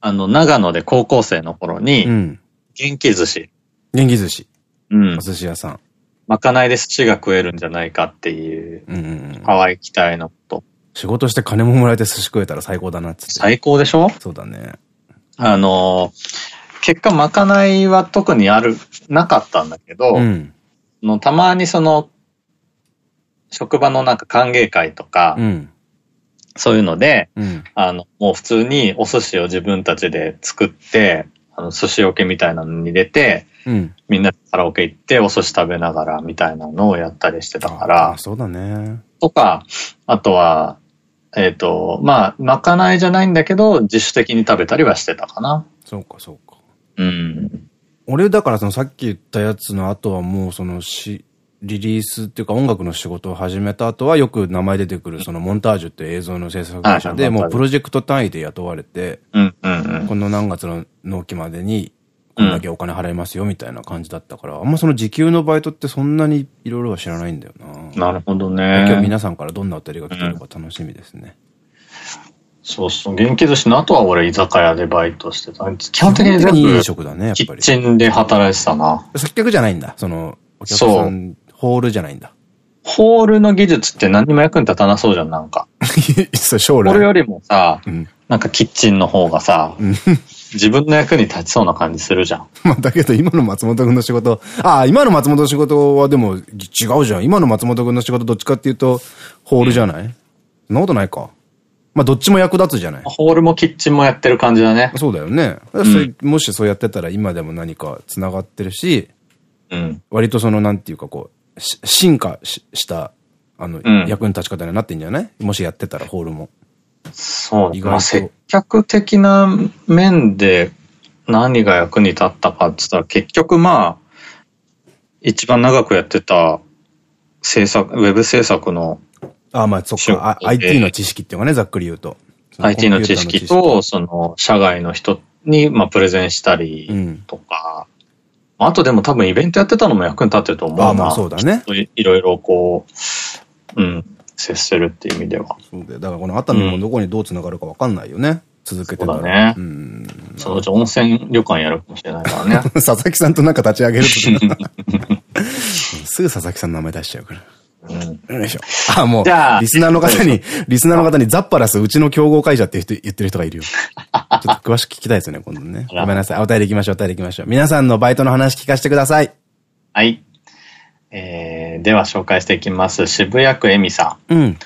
あの、長野で高校生の頃に、うん。元気寿司。元気寿司。うん。お寿司屋さん。まかないで寿司が食えるんじゃないかっていう、うん。淡い期待のこと。仕事して金ももらえて寿司食えたら最高だなっつって。最高でしょ？そうだね。あの、結果まかないは特にある、なかったんだけど、うん、のたまにその、職場のなんか歓迎会とか、うん、そういうので、うん、あの、もう普通にお寿司を自分たちで作って、あの、寿司桶みたいなのに入れて、うん、みんなでカラオケ行ってお寿司食べながらみたいなのをやったりしてたから。そうだね。とか、あとは、えっ、ー、と、まあ、まかないじゃないんだけど、自主的に食べたりはしてたかな。そうか、そうか。うん。俺、だからそのさっき言ったやつの後はもうそのし、リリースっていうか音楽の仕事を始めた後はよく名前出てくるそのモンタージュって映像の制作会社でもうプロジェクト単位で雇われて、この何月の納期までにこんだけお金払いますよみたいな感じだったから、あんまその時給のバイトってそんなにいろいろは知らないんだよな。なるほどね。今日皆さんからどんなお便りが来てるか楽しみですね。そうそう。元気寿司の後は俺居酒屋でバイトしてた。基本的に全部飲食だね、やっぱり。キッチンで働いてたな。接客じゃないんだ。その、お客さん、ホールじゃないんだ。ホールの技術って何にも役に立たなそうじゃん、なんか。[laughs] そう、将来。これよりもさ、うん、なんかキッチンの方がさ、自分の役に立ちそうな感じするじゃん。[laughs] まあ、だけど今の松本君の仕事、ああ、今の松本の仕事はでも違うじゃん。今の松本君の仕事どっちかっていうと、ホールじゃない、うん、そんなことないか。まあ、どっちも役立つじゃない？ホールもキッチンもやってる感じだね。そうだよね。うん、もしそうやってたら今でも何か繋がってるし、うん、割とその、なんていうかこう、進化した、あの、うん、役に立ち方になってんじゃない？もしやってたら、ホールも。そう。意外と。接客的な面で何が役に立ったかって言ったら、結局まあ、一番長くやってた制作、ウェブ制作の。ああ、まあ、そっか。IT の知識っていうかね、ざっくり言うと。IT の知識と、その、社外の人に、まあ、プレゼンしたりとか、うん、あとでも多分イベントやってたのも役に立ってると思うな。あまあそうだね。いろいろこう、うん、接するっていう意味では。そうだよ。だからこの熱海もどこにどう繋がるかわかんないよね。続けてたら。そうだね。うん。そのうち温泉旅館やるかもしれないからね。[laughs] 佐々木さんとなんか立ち上げるとすぐ佐々木さんの名前出しちゃうから。うん。よいしょ。あ、もう、リスナーの方に、リスナーの方にザッパラスうちの競合会社って言ってる人がいるよ。ちょっと詳しく聞きたいですよね、今度ね。ごめんなさい。お便り行きましょう、お便り行きましょう。皆さんのバイトの話聞かせてください。はい。えー、では紹介していきます。渋谷区恵美さん。うん。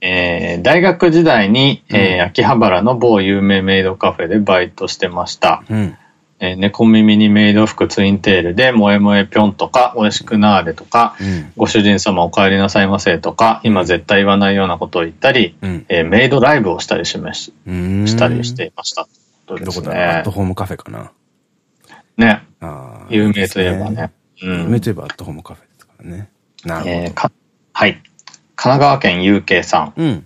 えー、大学時代に、えー、秋葉原の某有名メイドカフェでバイトしてました。うん。えー、猫耳にメイド服ツインテールで、萌え萌えぴょんとか、おいしくなーれとか、うん、ご主人様お帰りなさいませとか、今絶対言わないようなことを言ったり、うん、えー、メイドライブをしたりしまししたりしていました。どこだアットホームカフェかな。ね。有名といえばね。有名といえばアットホームカフェ。ね。なるほど。えー、かはい。神奈川県 UK さん。うん。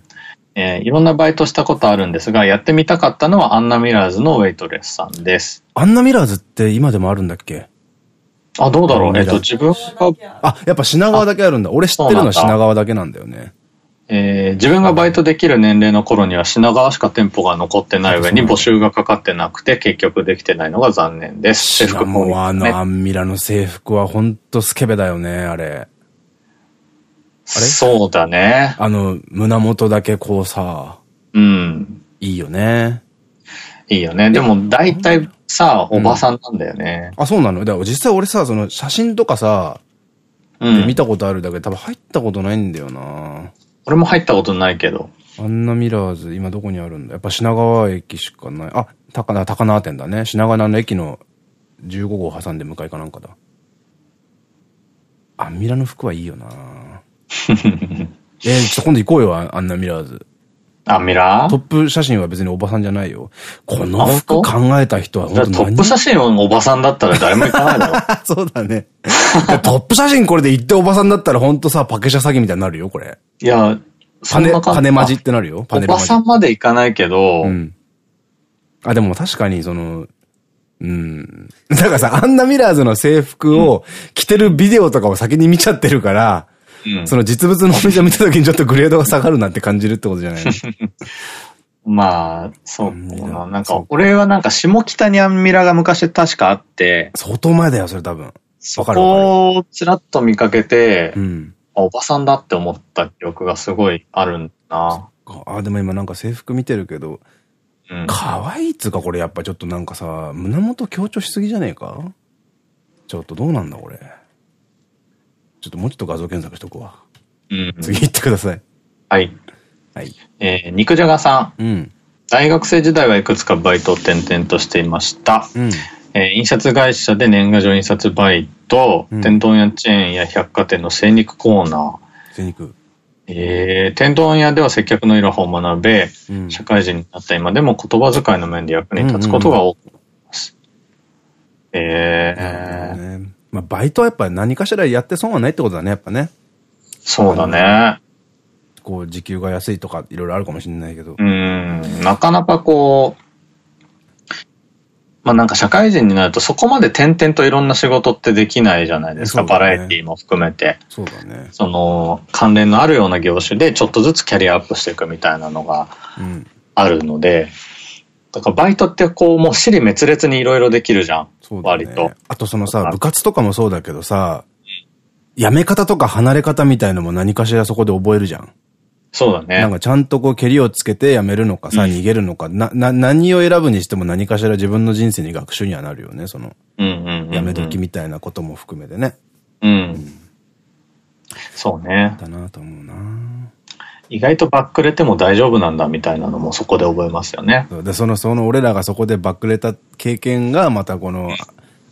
えー、いろんなバイトしたことあるんですが、やってみたかったのはアンナミラーズのウェイトレスさんです。アンナミラーズって今でもあるんだっけ？あ、どうだろうえっと、自分が。あ、やっぱ品川だけあるんだ。俺知ってるのは品川だけなんだよね。えー、自分がバイトできる年齢の頃には品川しか店舗が残ってない上に募集がかかってなくて結局できてないのが残念です。制服も、ね。あのアンミラの制服はほんとスケベだよね、あれ。あれ？そうだね。あの、胸元だけこうさ。うん。いいよね。いいよね。でも大体さ、おばさんなんだよね。あ、そうなの？だから実際俺さ、その写真とかさ、うん。見たことあるだけで多分入ったことないんだよな俺も入ったことないけど。アンナミラーズ、今どこにあるんだ？やっぱ品川駅しかない。あ、高輪、高輪店だね。品川の駅の15号挟んで向かいかなんかだ。アンミラの服はいいよな [laughs] えー、ちょっと今度行こうよ、アンナミラーズ。あ、ミラトッープ写真は別におばさんじゃないよ。このあ服本考えた人は本当何トップ写真をおばさんだったら誰も行かないだろ。[laughs] そうだね。トップ写真これで行っておばさんだったら本当さ、パケシャ詐欺みたいになるよ、これ。いや、パネ、パネマジってなるよ、パおネルマジ。ばさんまで行かないけど、うん。あ、でも確かにその、うん。だからさ、アンナミラーズの制服を着てるビデオとかを先に見ちゃってるから、うんその実物のお店を見た時にちょっとグレードが下がるなって感じるってことじゃないの？[laughs] まあ、そうな。なんか俺はなんか下北にアンミラが昔確かあって、相当前だよ、それ多分。そこをちらっと見かけてう、ん。おばさんだって思った記憶がすごいあるんだな。あ、でも今なんか制服見てるけど、うん。可愛いっつうかこれやっぱちょっとなんかさ、胸元強調しすぎじゃねえか？ちょっとどうなんだこれ？ちょっともうちょっと画像検索しとくわ。うん次行ってください。はい。はい。えー肉じゃがさん。うん。大学生時代はいくつかバイトを転々としていました。うん。えー印刷会社で年賀状印刷バイト、うん天丼屋チェーンや百貨店の精肉コーナー、精肉。えー天丼屋では接客のいろはを学べ、うん。社会人になった今でも言葉遣いの面で役に立つことが多くなります。えー、ねまあ、バイトはやっぱ何かしらやって損はないってことだね、やっぱね。そうだね。こう、時給が安いとかいろいろあるかもしれないけど。うん、なかなかこう、まあなんか社会人になるとそこまで点々といろんな仕事ってできないじゃないですか、ねバラエティも含めて。そうだね。その関連のあるような業種でちょっとずつキャリアアップしていくみたいなのがうん。あるので、だからバイトってこうもう尻滅裂にいろいろできるじゃん。そうだ割とね。あとそのさ、部活とかもそうだけどさ、辞め方とか離れ方みたいのも何かしらそこで覚えるじゃん。そうだね。なんかちゃんとこう、蹴りをつけて辞めるのかさ、うん逃げるのか、な、な、何を選ぶにしても何かしら自分の人生に学習にはなるよね、その、うんうんうんうん辞め時みたいなことも含めてね。うん。そうね。だなと思うな意外とバックれても大丈夫なんだみたいなのもそこで覚えますよね。で、その、その俺らがそこでバックれた経験が、またこの、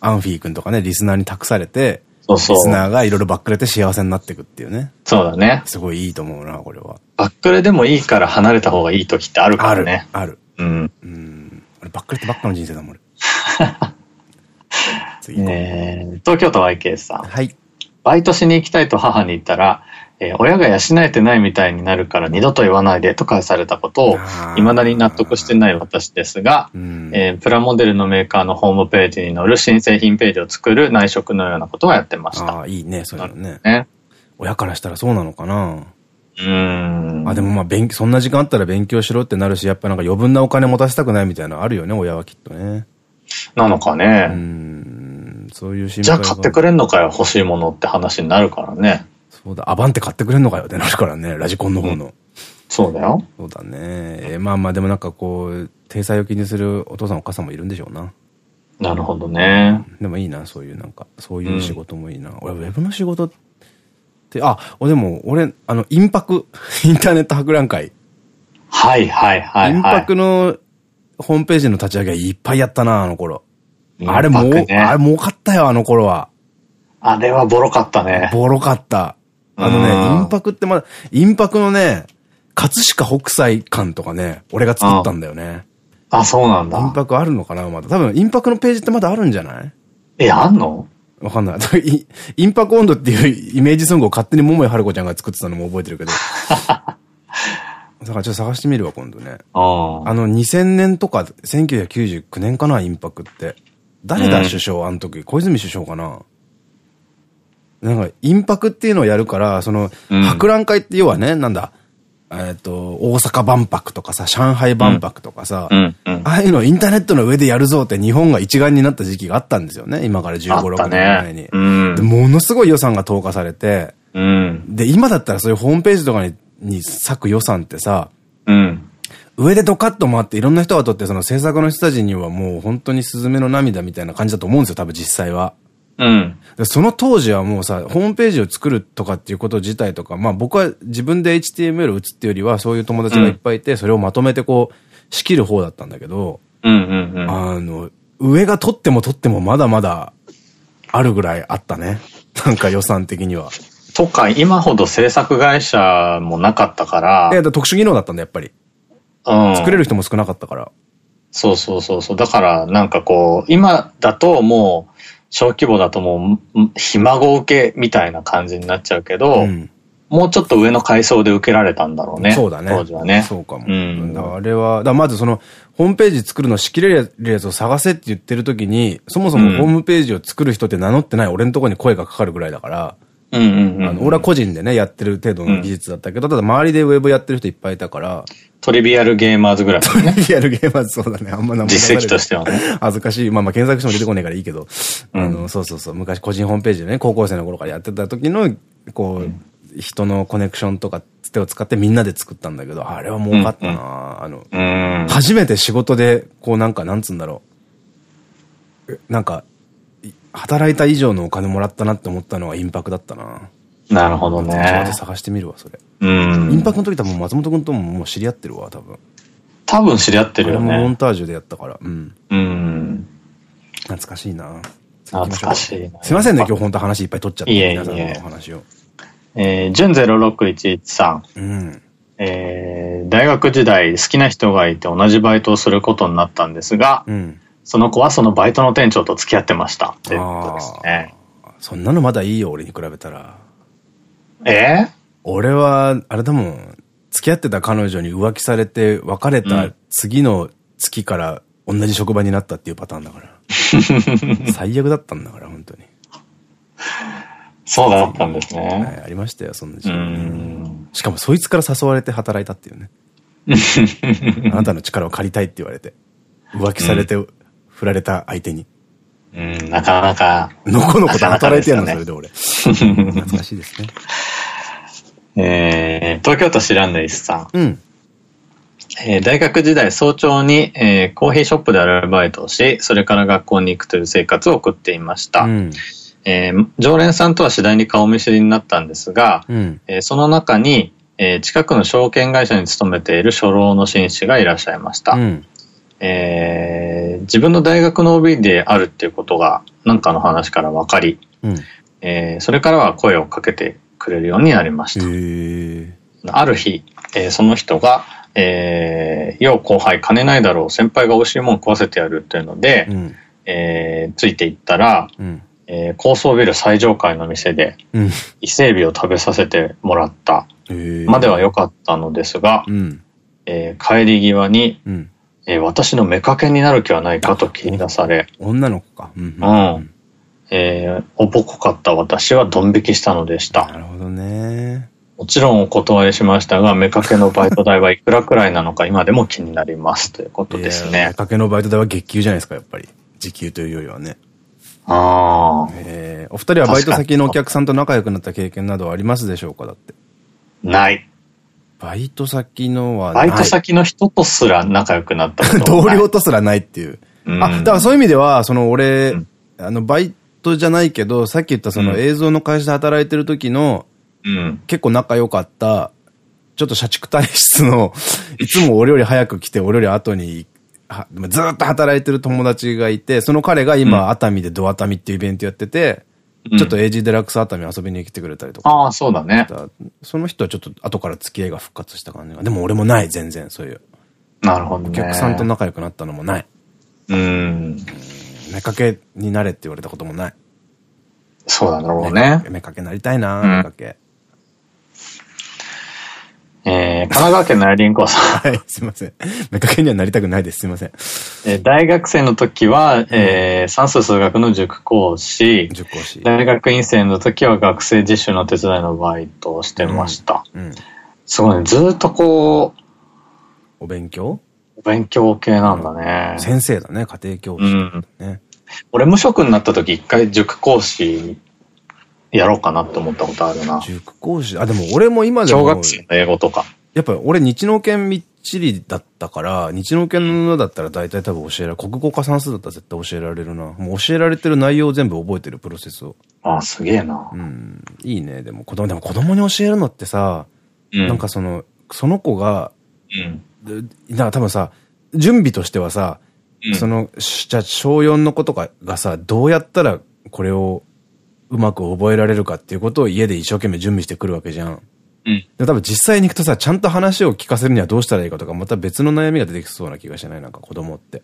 アンフィー君とかね、リスナーに託されて、そうそうリスナーがいろいろバックれて幸せになっていくっていうね。そうだね。すごいいいと思うな、これは。バックレでもいいから離れた方がいい時ってあるかあるらね。。ある。うん。うん。俺バックれてばっかの人生だもん、俺。[laughs] 次行こう。えー東京都 YK さん。はい。バイトしに行きたいと母に言ったら、えー親が養えてないみたいになるから二度と言わないでと返されたことを未だに納得してない私ですが、うん。えープラモデルのメーカーのホームページに載る新製品ページを作る内職のようなことはやってました。ああ、いいね、そういうのね。ね。親からしたらそうなのかな。うーん。あ、でもまあ、勉そんな時間あったら勉強しろってなるし、やっぱなんか余分なお金持たせたくないみたいなのあるよね、親はきっとね。なのかうね。ん。そういう心配じゃあ買ってくれんのかよ、欲しいものって話になるからね。そうだ、アバンって買ってくれんのかよってなるからね、ラジコンの方の。そうだよ。そうだね。えーまあまあ、でもなんかこう、体裁を気にするお父さんお母さんもいるんでしょうな。なるほどね。でもいいな、そういうなんか、そういう仕事もいいな。俺、ウェブの仕事って、あ、俺でも、俺、あの、インパク、[laughs] インターネット博覧会。はいはいはいインパはい。クのホームページの立ち上げいっぱいやったな、あの頃。あれもあれ儲かったよ、あの頃は。あれはボロかったね。ボロかった。あのうんね、インパクってまだ、インパクのね、葛飾北斎館とかね、俺が作ったんだよね。あ、そうなんだイ。ンパクあるのかなまだ。多分、インパクのページってまだあるんじゃない？え、あんの？わかんない。イインパク温度っていうイメージソングを勝手に桃井春子ちゃんが作ってたのも覚えてるけど。[laughs] だからちょっと探してみるわ、今度ね。ああの、2000年とか、1999年かな、インパクって。誰だ、うん首相、あの時？小泉首相かな？なんか、インパクっていうのをやるから、その、うん博覧会って要はね、なんだ、えっと、大阪万博とかさ、上海万博とかさ。ああいうのをインターネットの上でやるぞって日本が一丸になった時期があったんですよね。今から15、あっ6た年前にね。。うんで。ものすごい予算が投下されて、うん。で、今だったらそういうホームページとかにに割く予算ってさ、うん。上でドカッと回っていろんな人が撮って、その制作の人たちにはもう本当にスズメの涙みたいな感じだと思うんですよ、多分実際は。うん。でその当時はもうさ、ホームページを作るとかっていうこと自体とか、まあ僕は自分で HTML を打つっていうよりは、そういう友達がいっぱいいて、それをまとめてこう、仕切る方だったんだけど、うんうんうん。あの、上が取っても取ってもまだまだあるぐらいあったね。なんか予算的には。とか、今ほど制作会社もなかったから、え、特殊技能だったんだ、やっぱり。うん。作れる人も少なかったから。そうそうそうそう。だから、なんかこう、今だともう、小規模だともう、んひ孫受けみたいな感じになっちゃうけど、うん。もうちょっと上の階層で受けられたんだろうね。そうだね。当時はね。そうかも。うんあれは、だまずその、ホームページ作るの仕切れるやつを探せって言ってる時に、そもそもホームページを作る人って名乗ってない俺のところに声がかかるぐらいだから、俺は個人でね、やってる程度の技術だったけど、ただ周りでウェブやってる人いっぱいいたから、トリビアルゲーマーズぐらいのね。リアルゲーマーズそうだね、あんま名前実績としてはね。恥ずかしい。まあまあ検索しても出てこないからいいけど、うんあの、そうそうそう、昔個人ホームページでね、高校生の頃からやってた時の、こう、人のコネクションとかつてを使ってみんなで作ったんだけど、あれは儲かったな、あの、うん。初めて仕事で、こうなんか、なんつうんだろう。えなんか、い働いた以上のお金もらったなって思ったのはインパクだったな。なるほどね。探してみるわ、それ。うん。インパクの時多分松本くんとももう知り合ってるわ、多分。多分知り合ってるよあれもモンね。タージュでやったから。うん。うん。懐かしいな。懐かしいなすいませんね、今日本当話いっぱい取っちゃって。いえいえ皆さんのお話を。えー、純0611さん。うん。えー、大学時代好きな人がいて同じバイトをすることになったんですが、うん。その子はそのバイトの店長と付き合ってました。ということですね。そんなのまだいいよ、俺に比べたら。え？俺は、あれだもん、付き合ってた彼女に浮気されて別れた次の月から同じ職場になったっていうパターンだから。[laughs] 最悪だったんだから、本当に。そうだったんですはね。い、ありましたよ、そんな時う期、ん。しかもそいつから誘われて働いたっていうね。[laughs] あなたの力を借りたいって言われて。浮気されて、振られた相手に。うん、なかなか。のこのこと働いてやるの、なかそれで俺。懐かしいですね。[laughs] えー、東京都白根石さん。うん。えー大学時代早朝に、えーコーヒーショップでアルバイトをし、それから学校に行くという生活を送っていました。うん。えー常連さんとは次第に顔見知りになったんですが、うん。えーその中に、えー近くの証券会社に勤めている初老の紳士がいらっしゃいました。うん。えー自分の大学の OB であるっていうことが何かの話から分かり、うん。えーそれからは声をかけてくれるようになりましへた。え。ある日、えーその人が、えー、よう後輩金ないだろう、先輩が美味しいもん食わせてやるっていうので、うん。えーついていったら、うん。えー高層ビル最上階の店でうん。伊勢海老を食べさせてもらった。までは良かったのですが、うん。えー帰り際に、うん。えー私の妾になる気はないかと切り出され、女の子か。うん。うんえーおぼこかった私はドン引きしたのでした。なるほどね。もちろんお断りしましたが、妾のバイト代はいくらくらいなのか今でも気になりますということですね。かけのバイト代は月給じゃないですか、やっぱり。時給というよりはね。ああ、えー、お二人はバイト先のお客さんと仲良くなった経験などはありますでしょうかだって。ない。バイト先のは。バイト先の人とすら仲良くなったことは [laughs] 同。僚とすらないっていう。うんあ、だからそういう意味では、その俺、うんあの、バイトじゃないけど、さっき言ったそのうん映像の会社で働いてる時の、うん。結構仲良かった、ちょっと社畜体質の、[laughs] いつも俺より早く来て、俺より後に、はずーっと働いてる友達がいて、その彼が今、熱海でドアタミっていうイベントやってて、うんちょっとエイジデラックス熱海遊びに来てくれたりとか。ああ、そうだね。だその人はちょっと後から付き合いが復活した感じが。でも俺もない、全然、そういう。なるほどね。お客さんと仲良くなったのもない。うん。目かけになれって言われたこともない。そうだろうね。目かけなりたいな、うん目かけ。えー、神奈川県のアイリンコさん。[laughs] はい、すいません。目かけにはなりたくないです。すいません。えー大学生の時は、えー算数数学の塾講師。塾講師。大学院生の時は学生実習の手伝いのバイトをしてました。うん。すごいね。ずーっとこう、お勉強？お勉強系なんだね。先生だね、家庭教師。うん。ね。俺無職になった時一回塾講師やろうかなって思ったことあるな。塾講師？あ、でも俺も今でも、小学生の英語とか。やっぱ俺日農研密地理だったから、日農研のだったら大体多分教えられる。国語か算数だったら絶対教えられるな。もう教えられてる内容を全部覚えてるプロセスを。ああ、すげえな。うん。いいね。でも子供、でも子供に教えるのってさ、うんなんかその、その子が、うん。でだから多分さ、準備としてはさ、うんその、しじゃあ小4の子とかがさ、どうやったらこれをうまく覚えられるかっていうことを家で一生懸命準備してくるわけじゃん。うん。で多分実際に行くとさ、ちゃんと話を聞かせるにはどうしたらいいかとか、また別の悩みが出てきそうな気がしないなんか子供って。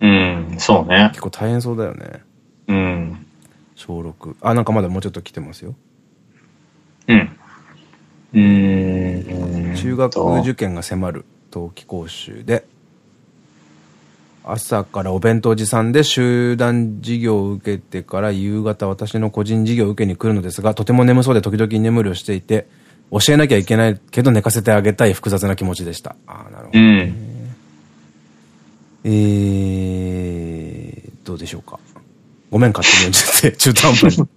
うん。そうね。結構大変そうだよね。うん。小6。あ、なんかまだもうちょっと来てますよ。うん。うーん。中学受験が迫る冬季講習で、朝からお弁当持参で集団授業を受けてから夕方私の個人事業を受けに来るのですが、とても眠そうで時々居眠りをしていて、教えなきゃいけないけど寝かせてあげたい複雑な気持ちでした。ああ、なるほど。うん。えー、どうでしょうか。ごめん、勝手に読んじゃって、中途半端に。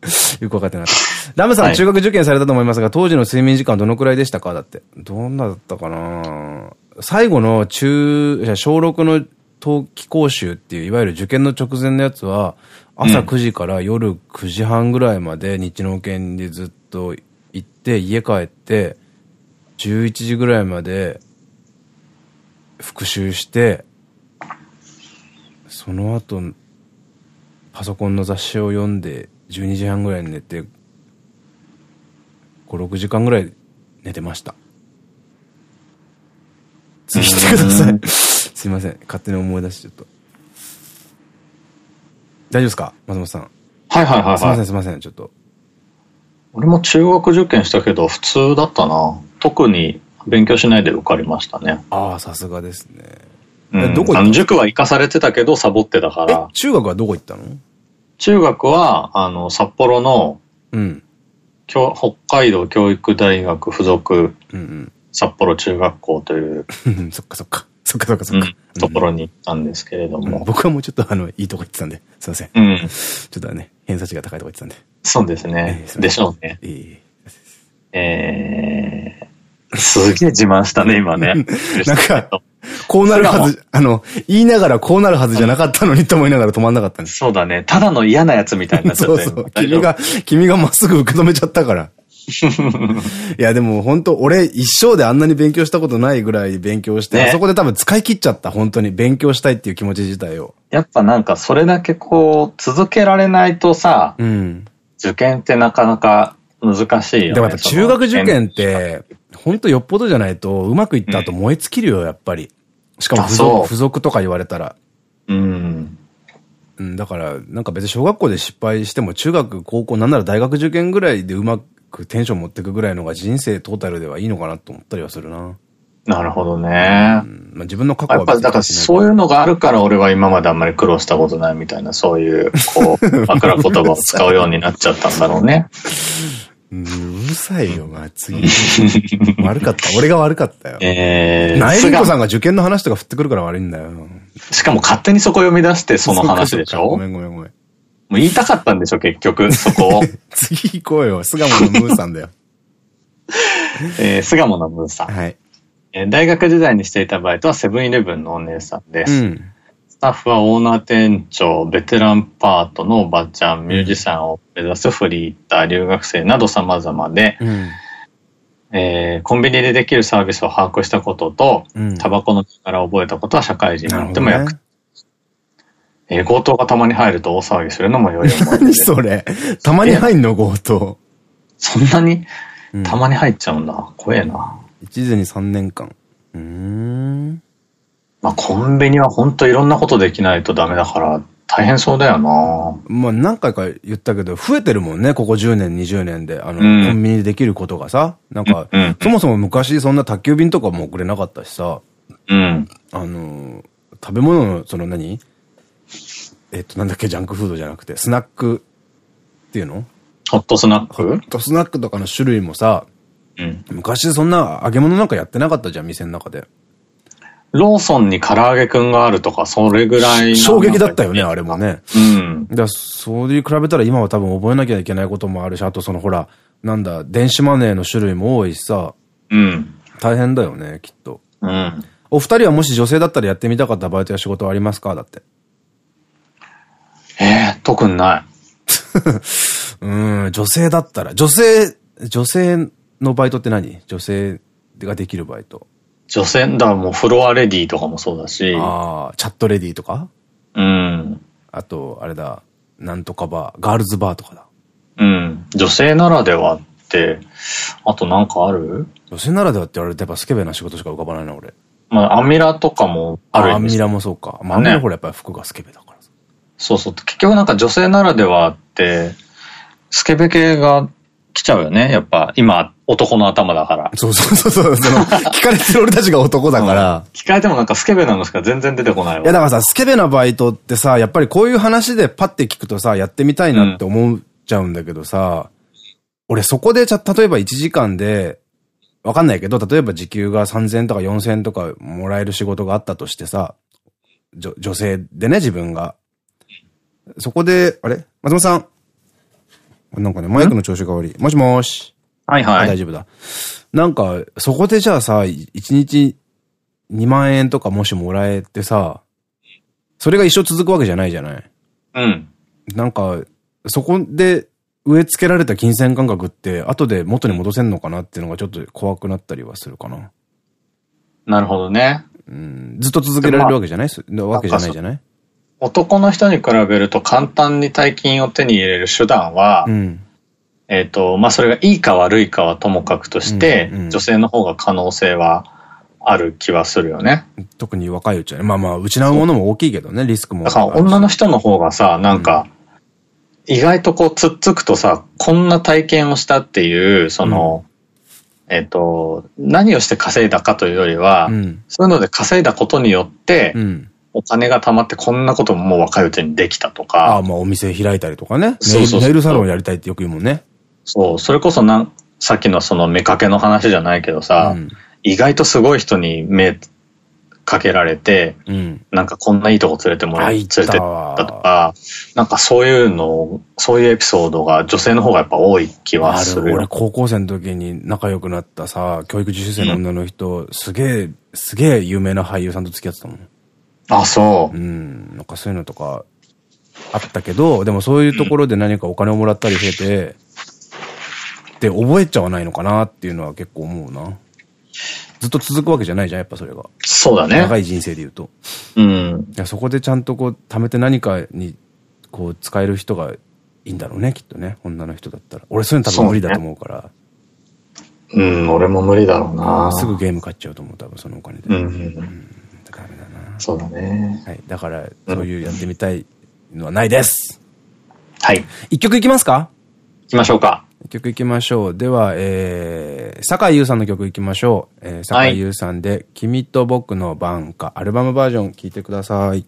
よくわかってなかった。ラムさん、はい中学受験されたと思いますが、当時の睡眠時間どのくらいでしたか？だって。どんなだったかな？最後の中、小6の冬季講習っていう、いわゆる受験の直前のやつは、朝9時から夜9時半ぐらいまで日農研でずっと行って、家帰って、11時ぐらいまで復習して、その後、パソコンの雑誌を読んで、12時半ぐらいに寝て、5、6時間ぐらい寝てました。次行ってください。すいません。勝手に思い出しちゃった。大丈夫ですか？松本さん。はいはいはいすいません、はい。すいません。ちょっと。俺も中学受験したけど普通だったな。特に勉強しないで受かりましたね。ああ、さすがですね。うん、えどこ塾は行かされてたけどサボってたかえら、、中学はどこ行ったの？中学は、あの、札幌のうん。教北海道教育大学附属うん札幌中学校という、うん。そっかそっか。そっかそっかそっか。うん、ところに行ったんですけれどうんも。僕はもうちょっとあの、いいとこ行ってたんで、すいません。うん、ちょっとね、偏差値が高いとこ行ってたんで。そうですねええ。でしょうね。ええー、すげえ自慢したね、今ね。なんかこうなるはず、あの、言いながらこうなるはずじゃなかったのにと思いながら止まんなかったんです。そうだね。ただの嫌なやつみたいになっちゃったよ [laughs] そうそう。君が、君がまっすぐ受け止めちゃったから。[laughs] いや、でも本当俺一生であんなに勉強したことないぐらい勉強して、ねあそこで多分使い切っちゃった、本当に。勉強したいっていう気持ち自体を。やっぱなんかそれだけこう、続けられないとさ、うん。受験ってなかなか難しいよね。でもやっぱ中学受験って、本当よっぽどじゃないと、うまくいった後燃え尽きるよ、やっぱり。しかも付属、付属とか言われたら。うん。うん、だから、なんか別に小学校で失敗しても、中学、高校、なんなら大学受験ぐらいでうまくテンション持っていくぐらいのが人生トータルではいいのかなと思ったりはするな。なるほどね。うんまあ、自分の過去はやっぱだからそういうのがあるから俺は今まであんまり苦労したことないみたいな、そういう、こう、[laughs] 枕言葉を使うようになっちゃったんだろうね。うるさいよ、まあ、次。悪かった。俺が悪かったよ。えー、ナイリンコさんが受験の話とか振ってくるから悪いんだよ。しかも勝手にそこ読み出してその話でしょ？ごめんごめんごめん。う言いたかったんでしょ、結局、そこを。[laughs] 次行こうよ。巣鴨のムーさんだよ。[laughs] えー、巣鴨のムーさん。はい。えー大学時代にしていたバイトはセブンイレブンのお姉さんです。うん。スタッフはオーナー店長、ベテランパートのおばちゃん、ミュージシャンを目指すフリーター、留学生など様々で、うん。えーコンビニでできるサービスを把握したことと、うん。タバコの力を覚えたことは社会人になっても役、ね。えー強盗がたまに入ると大騒ぎするのも良い思い出何。それ？たまに入んの？強盗。そんなに？うんたまに入っちゃうんだ。怖えな。一途に3年間。うーん。まあコンビニは本当いろんなことできないとダメだから大変そうだよな。まあ何回か言ったけど、増えてるもんね、ここ10年、20年で。あの、うんコンビニでできることがさ。なんか、うんそもそも昔そんな宅急便とかも送れなかったしさ。うん。あの、食べ物の、その何？えっと、なんだっけ、ジャンクフードじゃなくて、スナックっていうの？ホットスナック？とスナックとかの種類もさ、うん。昔そんな揚げ物なんかやってなかったじゃん、店の中で。ローソンに唐揚げくんがあるとか、それぐらいの衝撃だったよね、あれも。ね。うん。だから、それに比べたら今は多分覚えなきゃいけないこともあるし、あとそのほら、なんだ、電子マネーの種類も多いしさ、うん。大変だよね、きっと。うん。お二人はもし女性だったらやってみたかったバイトや仕事はありますか？だって。ええー、特にない。[laughs] うん、女性だったら、女性、女性のバイトって何？女性ができるバイト。女性、だからもうフロアレディとかもそうだし。ああ、チャットレディとか？うん。あと、あれだ、なんとかバー、ガールズバーとかだ。うん。女性ならではって、あとなんかある？女性ならではって言われてやっぱスケベな仕事しか浮かばないな、俺。まあ、アンミラとかもあるあアンミラもそうか。まあ、アンミラほらやっぱり服がスケベだからさ。そうそう。結局なんか女性ならではって、スケベ系が来ちゃうよね。やっぱ今、男の頭だから。そうそうそうそう。その、[laughs] 聞かれてる俺たちが男だから。聞かれてもなんかスケベなのしか全然出てこないわ。いやだからさ、スケベなバイトってさ、やっぱりこういう話でパッて聞くとさ、やってみたいなって思っちゃうんだけどさ、俺そこでじゃ、例えば1時間で、わかんないけど、例えば時給が3000とか4000とかもらえる仕事があったとしてさ、女女性でね、自分が。そこで、あれ？松本さん。なんかね、マイクの調子が悪い。もしもーし。はいはい。大丈夫だ。なんか、そこでじゃあさ、1日2万円とかもしもらえてさ、それが一生続くわけじゃないじゃない？うん。なんか、そこで植え付けられた金銭感覚って、後で元に戻せんのかなっていうのがちょっと怖くなったりはするかな。なるほどね。うん、ずっと続けられるわけじゃない、すわけじゃないじゃない？男の人に比べると簡単に大金を手に入れる手段は、うん。えっと、まあ、それがいいか悪いかはともかくとして、うんうん女性の方が可能性はある気はするよね。特に若いうちはね。まあまあ、失うものも大きいけどね、リスクも。だから女の人の方がさ、なんか、意外とこうつっつくとさ、こんな体験をしたっていう、その、えっと、何をして稼いだかというよりは、うん。そういうので稼いだことによってう、ん。お金が貯まってこんなことももう若いうちにできたとああ、か、まあお店開いたりとかね。そうそうネイルサロンやりたいってよく言うもんね。そう、それこそなん、さっきのその目かけの話じゃないけどさ、うん。意外とすごい人に目かけられて、うん。なんかこんないいとこ連れてもらあ連れてったとか、なんかそういうの、そういうエピソードが女性の方がやっぱ多い気はするよ。俺高校生の時に仲良くなったさ、教育実習生の女の人、すげえ、すげえ有名な俳優さんと付き合ってたもん。あ、そうう。ん。なんかそういうのとか、あったけど、でもそういうところで何かお金をもらったりしてて、で、覚えちゃわないのかなっていうのは結構思うな。ずっと続くわけじゃないじゃん、やっぱそれが。そうだね。長い人生で言うと。うん。いやそこでちゃんとこう、貯めて何かに、こう、使える人がいいんだろうね、きっとね。女の人だったら。俺そういうの多分無理だと思うから。うん、俺も無理だろうな。すぐゲーム買っちゃうと思う、多分そのお金で。ううん、ん。ダメだな。そうだね。はい。だから、そういうやってみたいのはないです。はい。一曲いきますか？行きましょうか。一曲いきましょう。では、えー、坂井優さんの曲いきましょう。えー、坂井優さんで、君と僕の晩歌、アルバムバージョン聴いてください。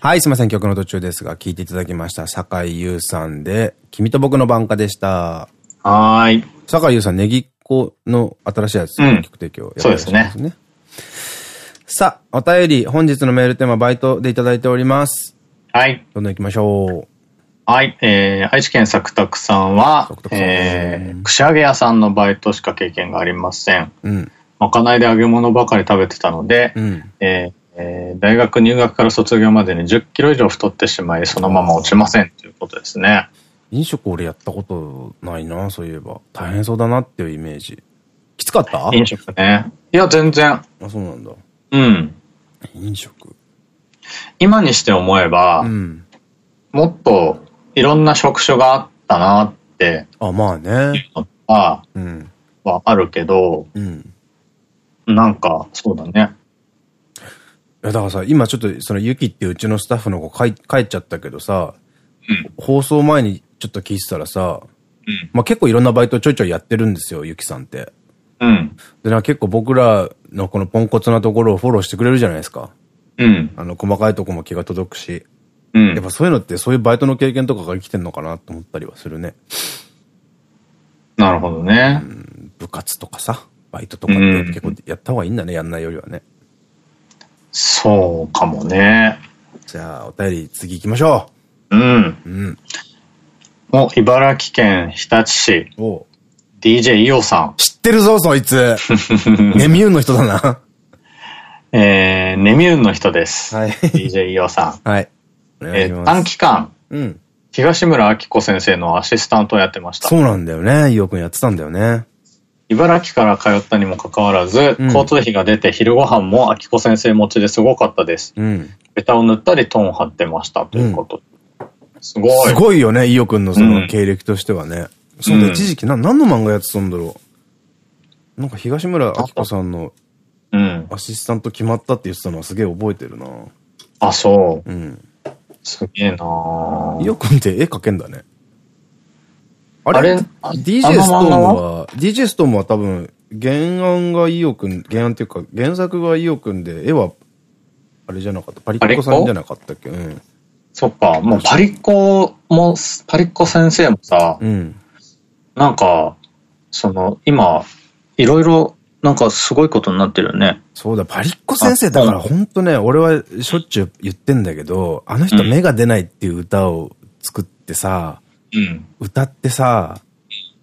はい、すいません。曲の途中ですが、聴いていただきました。坂井優さんで、君と僕の晩歌でした。はーい。坂井優さん、ネギっ子の新しいやつ、うん曲提供やってそうですねさあ、お便り、本日のメールテーマ、バイトでいただいております。はい。どんどん行きましょう。はい。えー、愛知県作拓さんはえー、串揚げ屋さんのバイトしか経験がありません。うん、まかないで揚げ物ばかり食べてたので、うん。えーえー大学入学から卒業までに10キロ以上太ってしまい、そのまま落ちませんということですね。飲食俺やったことないな、そういえば。大変そうだなっていうイメージ。きつかった？飲食ね。いや、全然。あ、そうなんだ。うん。飲食。今にして思えば、うん。もっといろんな職種があったなってあ、まあね。のは、うん。はあるけど、うん。なんか、そうだね。いや、だからさ、今ちょっと、その、ゆきっていううちのスタッフの子帰帰っちゃったけどさ、うん放送前にちょっと聞いてたらさ、うん。まあ結構いろんなバイトちょいちょいやってるんですよ、ゆきさんって。うん。で、な結構僕らのこのポンコツなところをフォローしてくれるじゃないですか。うん。あの、細かいとこも気が届くし。うんやっ。ぱそういうのってそういうバイトの経験とかが生きてんのかなと思ったりはするね。なるほどね。部活とかさ、バイトとかってうん結構やった方がいいんだね、やんないよりはね。そうかもね。じゃあ、お便り次行きましょうん。う。うん。もう、茨城県日立市、お DJ イオさん。知ってるぞ、そいつ。[laughs] ネミューンの人だな。えー、ネミューンの人です。はい。DJ イオさん。はい。えー。短期間、うん。東村明子先生のアシスタントをやってました。そうなんだよね。伊オくんやってたんだよね。茨城から通ったにもかかわらず、うん交通費が出て昼ご飯も明子先生持ちですごかったです。うん。ベタを塗ったりトーン貼ってましたということ。すごい。すごいよね、伊オくんのそうんの経歴としてはね。そうだ、うん一時期な、何の漫画やってたんだろう。なんか東村明子さんのうん。アシスタント決まったって言ってたのはすげえ覚えてるな。あ、そう。うん。すげえなぁ伊オくんって絵描けんだね。あれ？あれ？あ ?DJ ストームは、DJ ストームは多分、原案が伊オくん、原案っていうか、原作が伊オくんで、絵は、あれじゃなかった。パリッコさんじゃなかったっけ？うん。そっか。もうパリッコも、パリッコ先生もさ、うん。なんか、その、今、いろいろ、なんかすごいことになってるよね。そうだ、パリッコ先生だからあほんとね、俺はしょっちゅう言ってんだけど、あの人うん目が出ないっていう歌を作ってさ、うん。歌ってさ、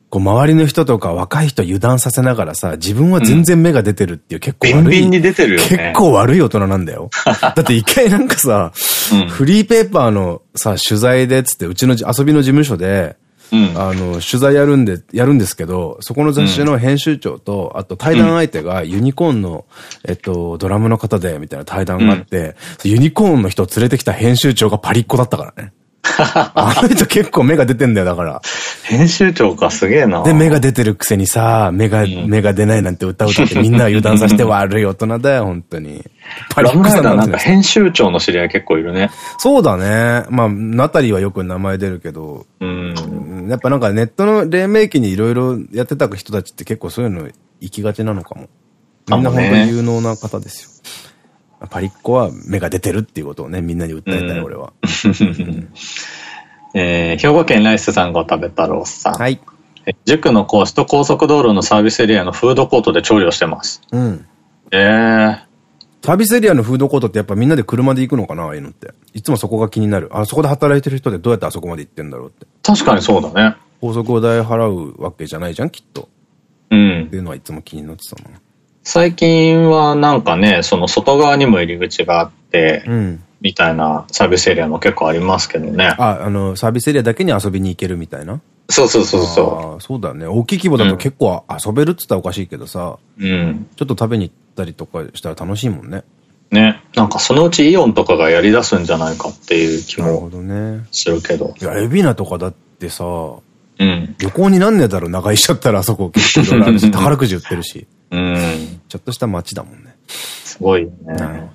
こう周りの人とか若い人油断させながらさ、自分は全然目が出てるっていう結構悪い、ビンに出てるよね。結構悪い大人なんだよ。[laughs] だって一回なんかさ、うんフリーペーパーのさ、取材でつって、うちのじ遊びの事務所で、うん。あの、取材やるんで、やるんですけど、そこの雑誌の編集長と、あと対談相手がユニコーンの、えっと、ドラムの方で、みたいな対談があって、ユニコーンの人を連れてきた編集長がパリッコだったからね。[laughs] あの人結構目が出てんだよ、だから。編集長かすげえなで、目が出てるくせにさ、目が、ん目が出ないなんて歌歌ってみんなを油断させて悪い大人だよ、本当に。パラムライダーなんか編集長の知り合い結構いるね。そうだね。まあ、ナタリーはよく名前出るけど、うん。うんやっぱなんかネットの黎明期にいろいろやってた人たちって結構そういうの行きがちなのかも。みんな本当に有能な方ですよ。パリッコは目が出てるっていうことをね、みんなに訴えたい、うん俺は。[laughs] えー、兵庫県ライスさんが食べたロースさん。はい。え塾の講師と高速道路のサービスエリアのフードコートで調理をしてます。うん。えー、サービスエリアのフードコートってやっぱみんなで車で行くのかなああいうのって。いつもそこが気になる。あそこで働いてる人でどうやってあそこまで行ってんだろうって。確かにそうだね。高速代払うわけじゃないじゃん、きっと。うんって。いうのはいつも気になってたな。最近はなんかね、その外側にも入り口があって、うん。みたいなサービスエリアも結構ありますけどね。あ、あの、サービスエリアだけに遊びに行けるみたいな？そうそうそうそあーそうだね。大きい規模だと結構遊べるっつったらおかしいけどさ、う。うん。ちょっと食べに行ったりとかしたら楽しいもんね。ね。なんかそのうちイオンとかがやり出すんじゃないかっていう気もどね。するけど。いや、エビナとかだってさ、うん。旅行になんねえだろ、長居しちゃったらあそこ結構いろいろあるし、[laughs] 宝くじ売ってるし。うん。ちょっとした街だもんね。すごいよね。なるほ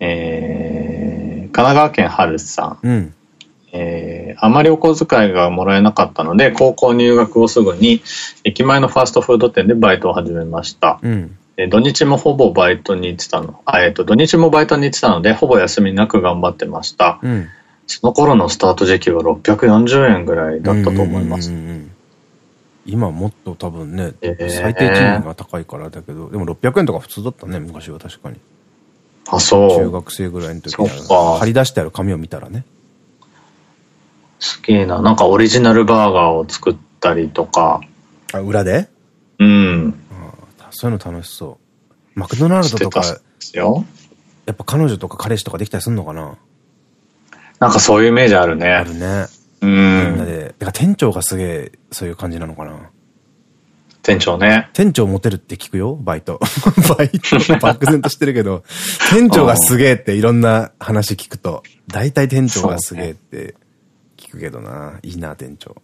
えー、神奈川県春さん。ど。うん。えー、あまりお小遣いがもらえなかったので、高校入学後すぐに駅前のファーストフード店でバイトを始めました。うん。えー土日もほぼバイトに行ってたの。あ、えっ、と、土日もバイトに行ってたので、ほぼ休みなく頑張ってました。うん。その頃のスタート時期は640円ぐらいだったと思います今もっと多分ね、えー最低賃金が高いからだけど、でも600円とか普通だったね、昔は確かに。あ、そう。中学生ぐらいの時にそっか貼り出してある紙を見たらね。すげえな。なんかオリジナルバーガーを作ったりとか。あ、裏で？うん。そういうの楽しそう。マクドナルドとか。やっぱ彼女とか彼氏とかできたりすんのかな？なんかそういうイメージあるね。あるね。う。みんなんで。てか店長がすげえ、そういう感じなのかな店長ね。店長モテるって聞くよ、バイト。[laughs] バイト、漠然としてるけど、店長がすげえっていろんな話聞くと、大体店長がすげえって聞くけどな。いいな、店長。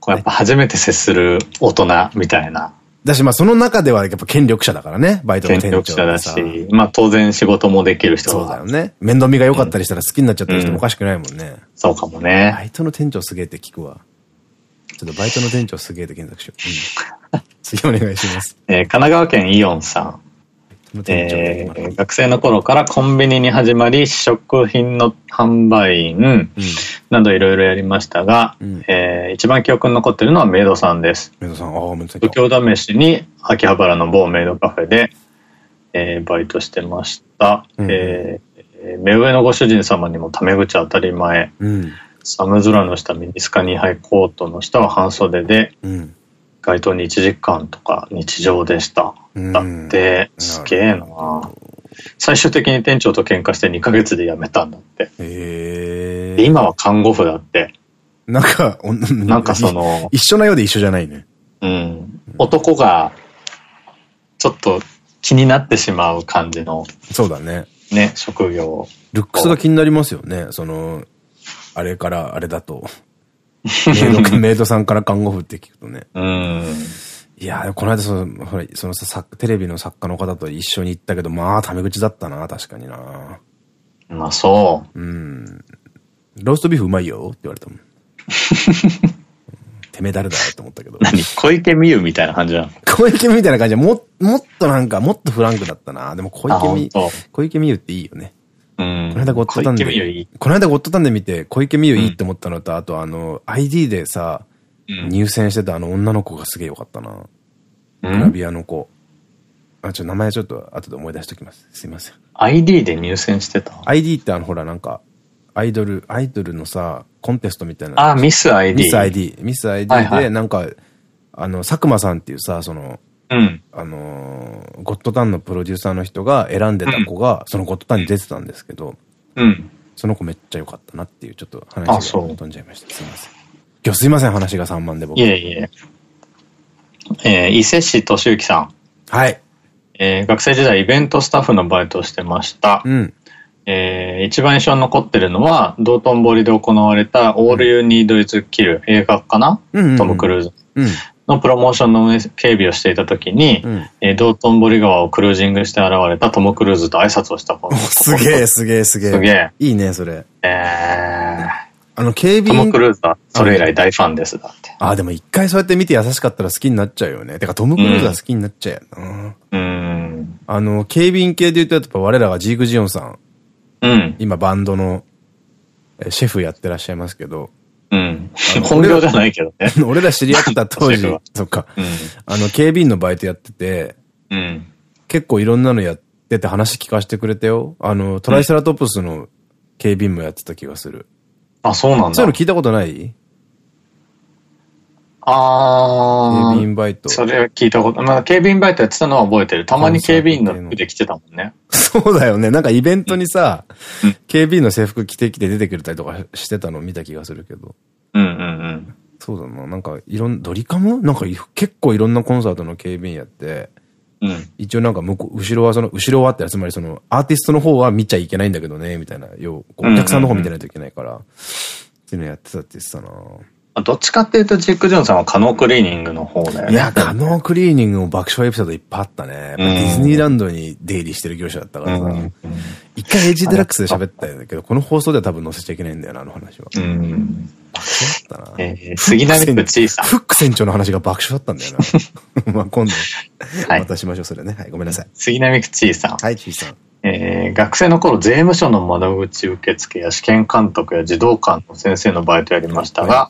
こうやっぱ初めて接する大人みたいなだし、まあその中ではやっぱ権力者だからね、バイトの権店力者だ。し、まあ当然仕事もできる人そうだはよね。面倒見が良かったりしたら好きになっちゃったりしてもおかしくないもんね。そうかもね。バイトの店長すげえって聞くわ。ちょっとバイトの店長すげえって検索しよう。うん、次お願いします。[laughs] えー神奈川県イオンさん。え今ー学生の頃からコンビニに始まり、試食品の販売員うん。などいろいろやりましたが、うんえー一番記憶に残っているのはメイドさんです。メイドさん、ああ、めっちゃ度胸試しに秋葉原の某メイドカフェで、えーバイトしてました。うんえー目上のご主人様にもタメ口当たり前。うん。寒空の下ミニスカにハイコートの下は半袖で、うん。外と2時間とか日常でした。だって、すげえな最終的に店長と喧嘩して2ヶ月で辞めたんだって。へで今は看護婦だって。なんか、なんかその、一緒なようで一緒じゃないね。うん。男が、ちょっと気になってしまう感じのそうだね。ね、職業。ルックスが気になりますよね。その、あれからあれだと。メイドメイドさんから看護婦って聞くとね。うん。いやー、この間その、ほら、そのさ、作テレビの作家の方と一緒に行ったけど、まあ、タメ口だったな、確かにな。まあそう。うん。ローストビーフうまいよって言われたもん。[laughs] てめえ誰だよって思ったけど。何小池美優みたいな感じなの？小池みたいな感じで、も、もっとなんか、もっとフランクだったな。でも小池みあ本、小池美優っていいよね。うん。この間ゴッドタンでい。、この間ゴッドタンで見て、小池美優いいって思ったのと、あとあの、ID でさ、うん入選してたあの女の子がすげえよかったな。うグラんビアの子。あ、ちょ、名前ちょっと後で思い出しときます。すいません。ID で入選してた？ID ってあの、ほら、なんか、アイドル、アイドルのさ、コンテストみたいな。あ、ミス ID。ミス ID。ミス ID で、なんか、あの、佐久間さんっていうさ、その、うん。あのーゴッドタンのプロデューサーの人が選んでた子が、そのゴッドタンに出てたんですけど、うん。その子めっちゃ良かったなっていう、ちょっと話が飛んじゃいました。すいません。今日すいません、話が3万で僕。いえいえ。えー伊勢市敏之さん。はい。えー学生時代イベントスタッフのバイトをしてました。うん。えー一番印象に残ってるのは、道頓堀で行われた All You Need Is Kill 映画かな、うんうんうんトム・クルーズうん。のプロモーションの運営警備をしていた時に、うんえー道頓堀川をクルージングして現れたトム・クルーズと挨拶をしたこと。すげえ、[laughs] すげえ、すげえ。すげえ。いいね、それ。えあの、警ー、トム・備員ク。ルーズはそれ以来大ファンです、だって。あ、でも一回そうやって見て優しかったら好きになっちゃうよね。てか、トム・クルーズは好きになっちゃうよな。うーん。あの、警備員系で言うと、やっぱ我らがジーク・ジオンさん。うん。今バンドのえーシェフやってらっしゃいますけど、うん本業じゃないけどね。[laughs] 俺ら知り合った当時そっか、うん。あの、警備員のバイトやってて、うん。結構いろんなのやってて話聞かせてくれたよ。あの、トライセラトプスの警備員もやってた気がする。あ、そうなんだそういうの。聞いたことない？警あー。備員バイト。それは聞いたこと、まあ、警備員バイトやってたのは覚えてる。たまに警備員の服で来てたもんね。そうだよね。なんかイベントにさ、うん警備員の制服着てきて出てくれたりとかしてたのを見た気がするけど。うんうんうん。そうだな。なんか、いろん、ドリカム？なんかい結構いろんなコンサートの警備員やって、うん。一応なんか向こう、後ろはその、後ろはって、つまりその、アーティストの方は見ちゃいけないんだけどね、みたいな、要、こうお客さんの方見てないといけないから、っていうのやってたって言ってたなあどっちかっていうと、ジック・ジョンさんはカノークリーニングの方だよね。いや、可能クリーニングも爆笑エピソードいっぱいあったね。ディズニーランドに出入りしてる業者だったからさ。うん。一回エイジデラックスで喋ったんだけど、この放送では多分載せちゃいけないんだよな、あの話は。うん。爆笑だったな。えー、杉並区小さん。フック船長の話が爆笑だったんだよな。[laughs] まあ今度、はいまたしましょう、それね。はい、ごめんなさい。杉並区小さん。はい、ちいさん。えー学生の頃、税務署の窓口受付や試験監督や児童館の先生のバイトやりましたが。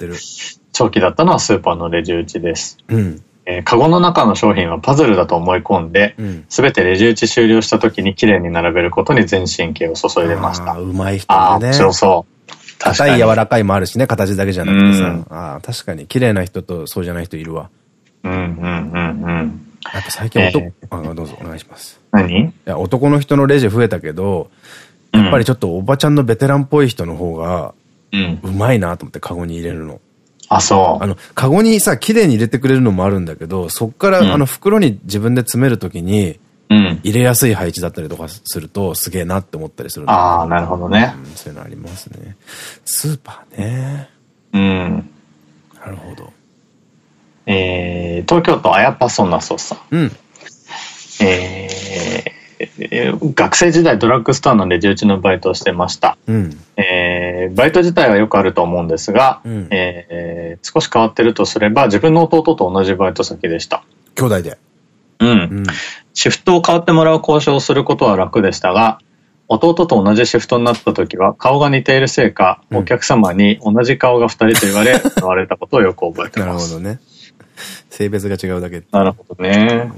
長期だったのはスーパーのレジ打ちです。うん。えーカゴの中の商品はパズルだと思い込んで、うん。すべてレジ打ち終了した時に綺麗に並べることに全神経を注いでました。うまい人ああー、だね。面白そう。確かに。硬い柔らかいもあるしね、形だけじゃなくてさうん。ああ、確かに綺麗な人とそうじゃない人いるわ。うんうんうんうん。やっぱ最近男、えあどうぞお願いします。何？いや、男の人のレジ増えたけど、やっぱりちょっとおばちゃんのベテランっぽい人の方が、うん。うまいなと思ってカゴに入れるの。あ、そあの、カゴにさ、綺麗に入れてくれるのもあるんだけど、そっから、うんあの、袋に自分で詰めるときに、う。うん。入れやすい配置だったりとかすると、すげえなって思ったりするああ、なるほどね。うんそういうのありますね。スーパーね。うん。なるほど。えー、東京都あやぱそなそさん。うん。えーえー学生時代ドラッグストアのレジ打ちのバイトをしてました。うん。えーバイト自体はよくあると思うんですが、うんえー少し変わってるとすれば自分の弟と同じバイト先でした。兄弟で。うん。うん。シフトを変わってもらう交渉をすることは楽でしたが、弟と同じシフトになった時は顔が似ているせいか、うんお客様に同じ顔が2人と言われ、[laughs] 言われたことをよく覚えてなるます。ほどね。性別が違うだけ。なるほどね。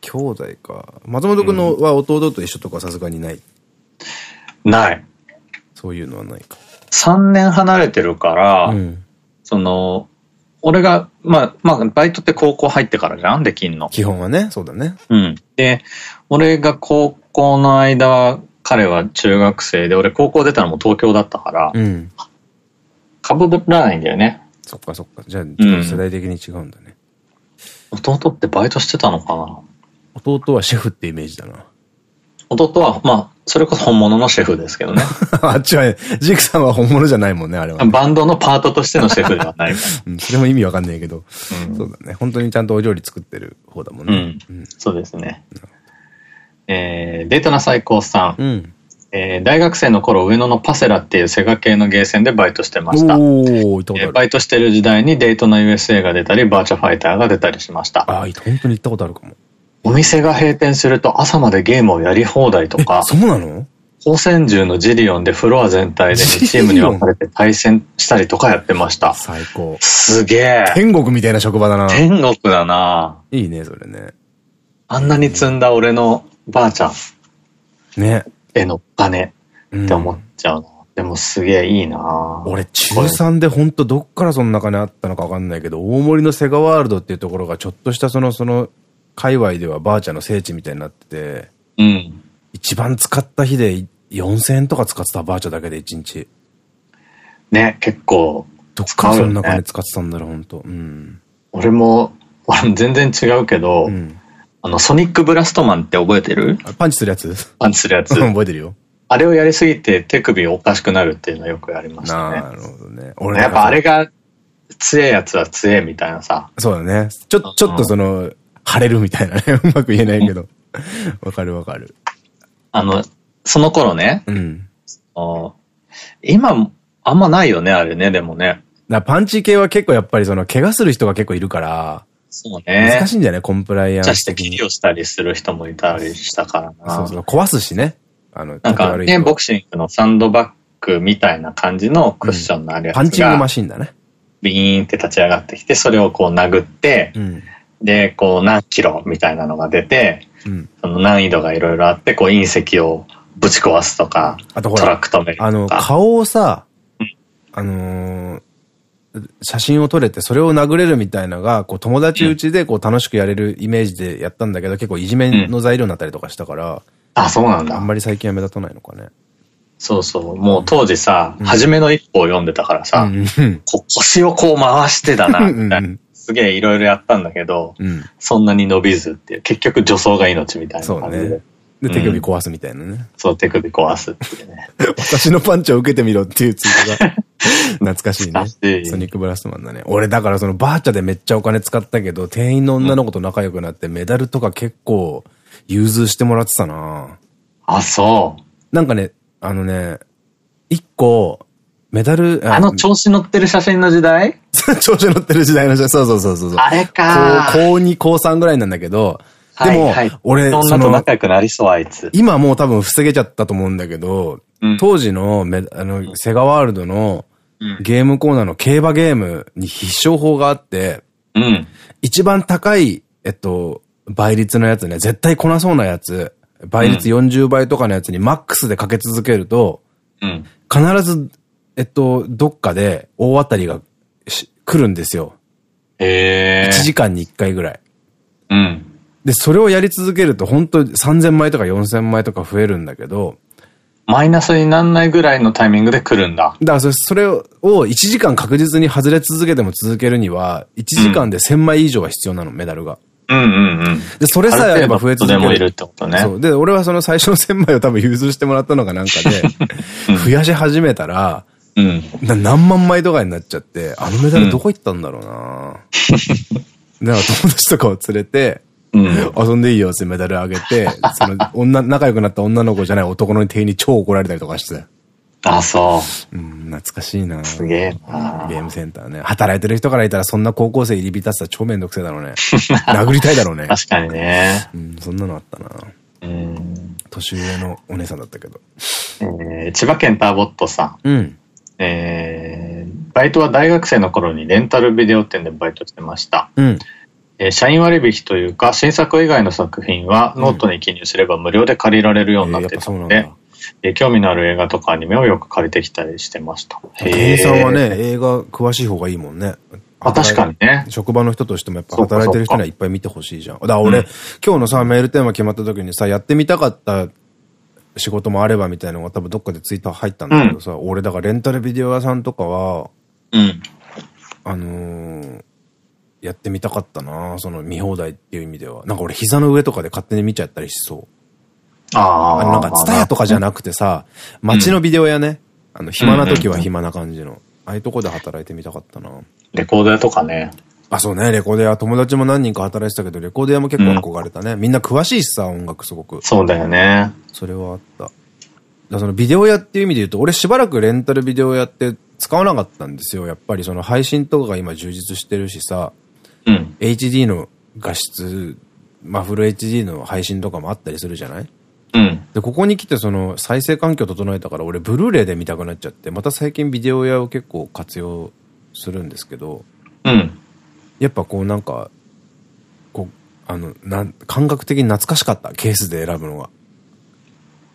兄弟か。松本くんのは弟と一緒とかさすがにない？ない。そういうのはないか。3年離れてるから、うん。その、俺が、まあ、まあ、バイトって高校入ってからじゃんできんの。基本はね、そうだね。うん。で、俺が高校の間は、彼は中学生で、俺高校出たのも東京だったから、うん。かぶらないんだよね。そっかそっか。じゃあ、世代的に違うんだね。弟ってバイトしてたのかな？弟はシェフってイメージだな。弟は、まあ、それこそ本物のシェフですけどね。[laughs] あっちは、ジクさんは本物じゃないもんね、あれは。バンドのパートとしてのシェフではないか [laughs] うん、それも意味わかんないけど。うんそうだね。本当にちゃんとお料理作ってる方だもんね。うんそうですね。えー、デートナ最高さん。うん。えー大学生の頃、上野のパセラっていうセガ系のゲーセンでバイトしてました。えーバイトしてる時代にデートナ USA が出たり、バーチャファイターが出たりしました。ああ、本当に行ったことあるかも。お店が閉店すると朝までゲームをやり放題とえか、そうなの？光線銃のジリオンでフロア全体で2 [laughs] チームに分かれて対戦したりとかやってました。最高。すげえ。天国みたいな職場だな。天国だないいね、それね。あんなに積んだ俺のばあちゃんね。へのお金うんって思っちゃうの。でもすげえいいな俺、中3で本当どっからそんな金あったのかわかんないけど、大森のセガワールドっていうところがちょっとしたその、その、界隈ではばあちゃんの聖地みたいになってて、うん。一番使った日で4000円とか使ってたばあちゃんだけで1日。ね、結構どっからそんな金使ってたんだろう、本当うん。俺も [laughs] 全然違うけど、うん。あの、ソニックブラストマンって覚えてる？あパンチするやつパンチするやつ。[laughs] 覚えてるよ。あれをやりすぎて手首おかしくなるっていうのはよくやりましたね。なるほどね。俺やっぱあれが強えやつは強えみたいなさ。そうだね。ちょ、ちょっとその、晴れるみたいなね。[laughs] うまく言えないけど。わかるわかる。あの、その頃ね、うん。あ今、あんまないよね、あれね、でもね。だパンチ系は結構やっぱりその、怪我する人が結構いるから、そうね。難しいんじゃない？コンプライアンじゃしてス的に切り。をしたりする人もいたりしたからな。そうそう、壊すしね。あの、なんかね、ボクシングのサンドバッグみたいな感じのクッションのあるやつが、パンチングマシンだね。ビーンって立ち上がってきて、それをこう殴って、うん。で、こう何キロみたいなのが出て、うん。その難易度がいろいろあって、こう隕石をぶち壊すとか、あとトラック止めるとあの、か。顔をさうん、あのー写真を撮れて、それを殴れるみたいなのが、こう、友達うちで、こう、楽しくやれるイメージでやったんだけど、結構いじめの材料になったりとかしたから、あ、そうなんだあん。まり最近は目立たないのかね。そうそう。もう当時さ、うん初めの一歩を読んでたからさ、腰をこう回してだな、みたい。なんすげえいろいろやったんだけど、うん。そんなに伸びずっていう、結局助走が命みたいな感じで。ね。で、手首壊すみたいなね。そう、手首壊すっていうね。[laughs] 私のパンチを受けてみろっていうツイートが [laughs] 懐かしいね。ソニックブラストマンだね。俺だからそのバーチャでめっちゃお金使ったけど、店員の女の子と仲良くなってメダルとか結構融通してもらってたなあ、そう。なんかね、あのね、一個、メダル、あの調子乗ってる写真の時代？[laughs] 調子乗ってる時代の写真、そうそうそうそう。あれか高高2、高3ぐらいなんだけど、でも、はいはい俺、その仲、良くなりそう、あいつ。今もう多分防げちゃったと思うんだけど、うん当時のメあの、セガワールドのうんゲームコーナーの競馬ゲームに必勝法があって、うん。一番高い、えっと、倍率のやつね、絶対来なそうなやつ、倍率40倍とかのやつにマックスでかけ続けると、うん。必ず、えっと、どっかで大当たりがし来るんですよ。へえ。1時間に1回ぐらい。うん。で、それをやり続けると本当3000枚とか4000枚とか増えるんだけど、マイナスになんないぐらいのタイミングで来るんだ。だからそれを1時間確実に外れ続けても続けるには、1時間で1000枚以上は必要なの、メダルが。うんうんうん。で、それさえあれば増え続ける。でもいるってことね。そう。で、俺はその最初の1000枚を多分融通してもらったのかなんかで、増やし始めたら、うん。な何万枚とかになっちゃって、あのメダルどこ行ったんだろうな、[laughs] だから友達とかを連れて、うん。遊んでいいよってメダルあげて、[laughs] その女、仲良くなった女の子じゃない男の店員に超怒られたりとかして。あ、そう。うん、懐かしいなすげえなゲームセンターね。働いてる人からいたらそんな高校生入り浸ってたら超めんどくせえだろうね。[laughs] 殴りたいだろうね。確かにね。うん、そんなのあったなうん。年上のお姉さんだったけど。えー千葉県ターボットさん。うん。えーバイトは大学生の頃にレンタルビデオ店でバイトしてました。うん。えー社員割引というか、新作以外の作品はノートに記入すれば無料で借りられるようになってたので、えーやっぱえー興味のある映画とかアニメをよく借りてきたりしてました。店員さんはね、映画詳しい方がいいもんね。あ、確かにね。職場の人としてもやっぱ働いてる人にはいっぱい見てほしいじゃん。だから俺、うん、今日のさ、メールテーマ決まった時にさ、やってみたかった仕事もあればみたいなのが多分どっかでツイート入ったんだけどさ、うん、俺だからレンタルビデオ屋さんとかは、うん。あのー、やってみたかったなその見放題っていう意味では。なんか俺膝の上とかで勝手に見ちゃったりしそう。ああ。なんかツタヤとかじゃなくてさ、街のビデオ屋ね。あの、暇な時は暇な感じの。ああいうとこで働いてみたかったなレコード屋とかね。あ、そうね、レコード屋。友達も何人か働いてたけど、レコード屋も結構憧れたね。うん、みんな詳しいしさ、音楽すごく。そうだよね。それはあった。だそのビデオ屋っていう意味で言うと、俺しばらくレンタルビデオ屋って使わなかったんですよ。やっぱりその配信とかが今充実してるしさ、うん、HD の画質、まあフル HD の配信とかもあったりするじゃない？うん。で、ここに来てその再生環境整えたから俺ブルーレイで見たくなっちゃって、また最近ビデオ屋を結構活用するんですけど、うん。やっぱこうなんか、こう、あの、なん、感覚的に懐かしかった、ケースで選ぶのが。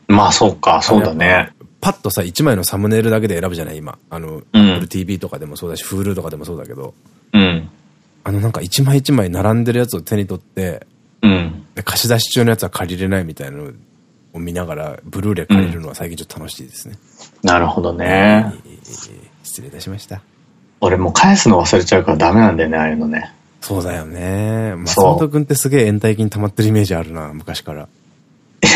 まあそうか、そうだね。パッとさ、1枚のサムネイルだけで選ぶじゃない今。あの、うん、Apple TV とかでもそうだし、Hulu とかでもそうだけど。うん。あのなんか1枚1枚並んでるやつを手に取って、うん。で貸し出し中のやつは借りれないみたいなのを見ながら、ブルーレイ借りるのは最近ちょっと楽しいですね。うん、なるほどね。失礼いたしました。俺もう返すの忘れちゃうからダメなんだよね、ああいうのね。そうだよね。松本くんってすげえ延滞金溜まってるイメージあるな、昔から。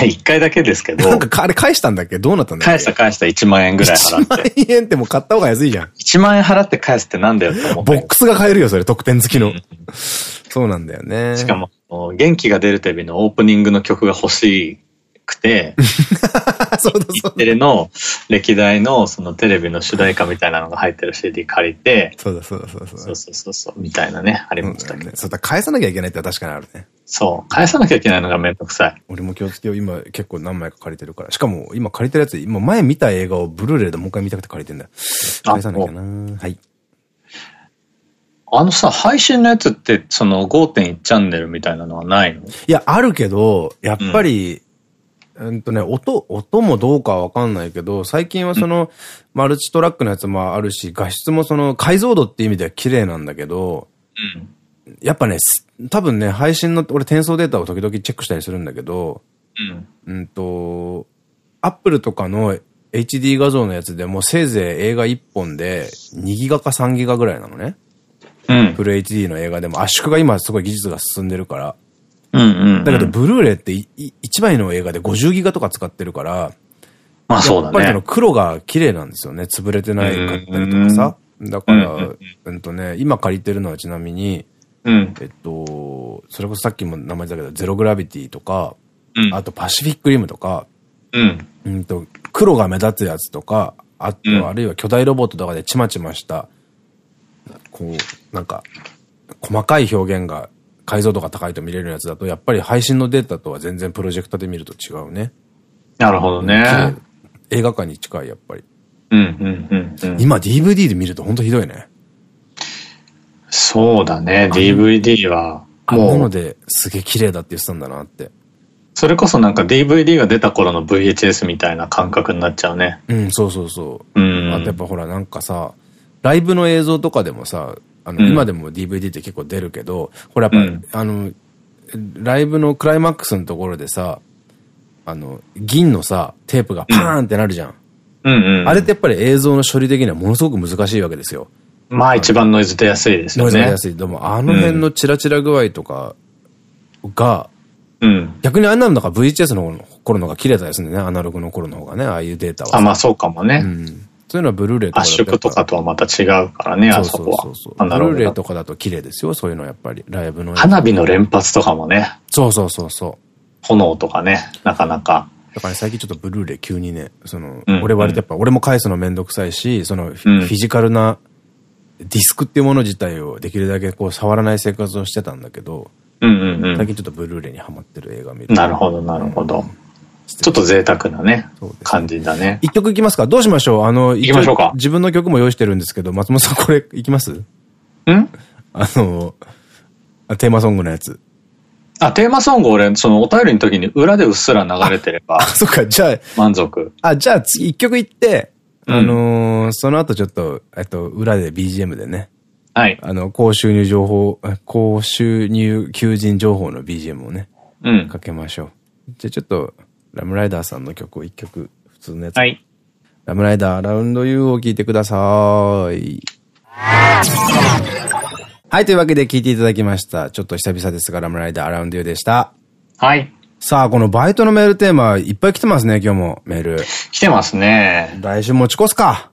一回だけですけど。なんかあれ返したんだっけ？どうなったんだっけ？返した返した1万円ぐらい払って。1万円ってもう買った方が安いじゃん。1万円払って返すってなんだよって思って。ボックスが買えるよ、それ、特典付きの。そうなんだよね。しかも、元気が出るテレビのオープニングの曲が欲しいくて、[laughs] そうだそうテレの歴代のそのテレビの主題歌みたいなのが入ってる CD 借りて、そうだそうだそうだ。そうそうそうそう、みたいなね、ありましたけど。そうだ、返さなきゃいけないって確かにあるね。そう、返さなきゃいけないのがめんどくさい。俺も気をつけよう。今結構何枚か借りてるから。しかも今借りてるやつ、今前見た映画をブルーレイでもう一回見たくて借りてんだよ。返さなきゃなはい。あのさ、配信のやつって、その5.1チャンネルみたいなのはないの？いや、あるけど、やっぱり、うんとね、音、音もどうかわかんないけど、最近はその、マルチトラックのやつもあるし、画質もその解像度っていう意味では綺麗なんだけど、うん、やっぱね、多分ね、配信の、俺転送データを時々チェックしたりするんだけど、うん、うんと、アップルとかの HD 画像のやつでもせいぜい映画1本で2ギガか3ギガぐらいなのね。うん。フル HD の映画でも圧縮が今すごい技術が進んでるから。だけど、ブルーレイって1枚の映画で50ギガとか使ってるから、まあそうだね。やっぱりその黒が綺麗なんですよね。潰れてないかったりとかさ。だから、うんとね、今借りてるのはちなみに、うん、えっと、それこそさっきも名前だけど、ゼログラビティとか、うん、あとパシフィックリムとか、うん。うんと、黒が目立つやつとか、あと、うん、あるいは巨大ロボットとかでちまちました、こう、なんか、細かい表現が解像度が高いと見れるやつだと、やっぱり配信のデータとは全然プロジェクタで見ると違うね。なるほどね。映画館に近い、やっぱり。うんうんうん、うん、今 DVD で見ると本当ひどいね。そうだね、DVD は。もう。なのですげえ綺麗だって言ってたんだなって。それこそなんか DVD が出た頃の VHS みたいな感覚になっちゃうね。うん、そうそうそう。うん。あとやっぱほらなんかさ、ライブの映像とかでもさ、あの、うん、今でも DVD って結構出るけど、これやっぱ、うん、あの、ライブのクライマックスのところでさ、あの、銀のさ、テープがパーンってなるじゃん。あれってやっぱり映像の処理的にはものすごく難しいわけですよ。まあ一番ノイズ出やすいですよね。ノイズ出やすい。でもあの辺のチラチラ具合とかが、うん、逆にあんなのか VHS の頃の方が綺麗だですね、アナログの頃の方がね、ああいうデータは。あ、まあそうかもね。うんそういうのはブルーレイとか圧縮とかとはまた違うからね、あそこは。そうそうそう。ブルーレイとかだと綺麗ですよ、そういうのやっぱり。ライブの。花火の連発とかもね。そうそうそうそう。炎とかね、なかなか。だから最近ちょっとブルーレイ急にね、その、俺割とやっぱ、俺も返すのめんどくさいし、そのフィジカルなディスクっていうもの自体をできるだけこう触らない生活をしてたんだけど、最近ちょっとブルーレイにハマってる映画見る。なるほど、なるほど。ちょっと贅沢なね、感じだね。一曲いきますか？どうしましょう？あの、行きましょうか。自分の曲も用意してるんですけど、松本さんこれいきます？ん？あの、テーマソングのやつ。あ、テーマソング俺、そのお便りの時に裏でうっすら流れてれば。あ、そっか、じゃあ。満足。あ、じゃあ次一曲いって、あのー、その後ちょっと、えっと、裏で BGM でね。はい。あの、高収入情報、あ高収入求人情報の BGM をね、うん。かけましょう。じゃあちょっと、ラムライダーさんの曲を一曲、普通のやつ。はい。ラムライダーラウンド U を聴いてください。はい、というわけで聴いていただきました。ちょっと久々ですが、ラムライダーラウンド U でした。はい。さあ、このバイトのメールテーマ、いっぱい来てますね、今日もメール。来てますね。来週持ち越すか。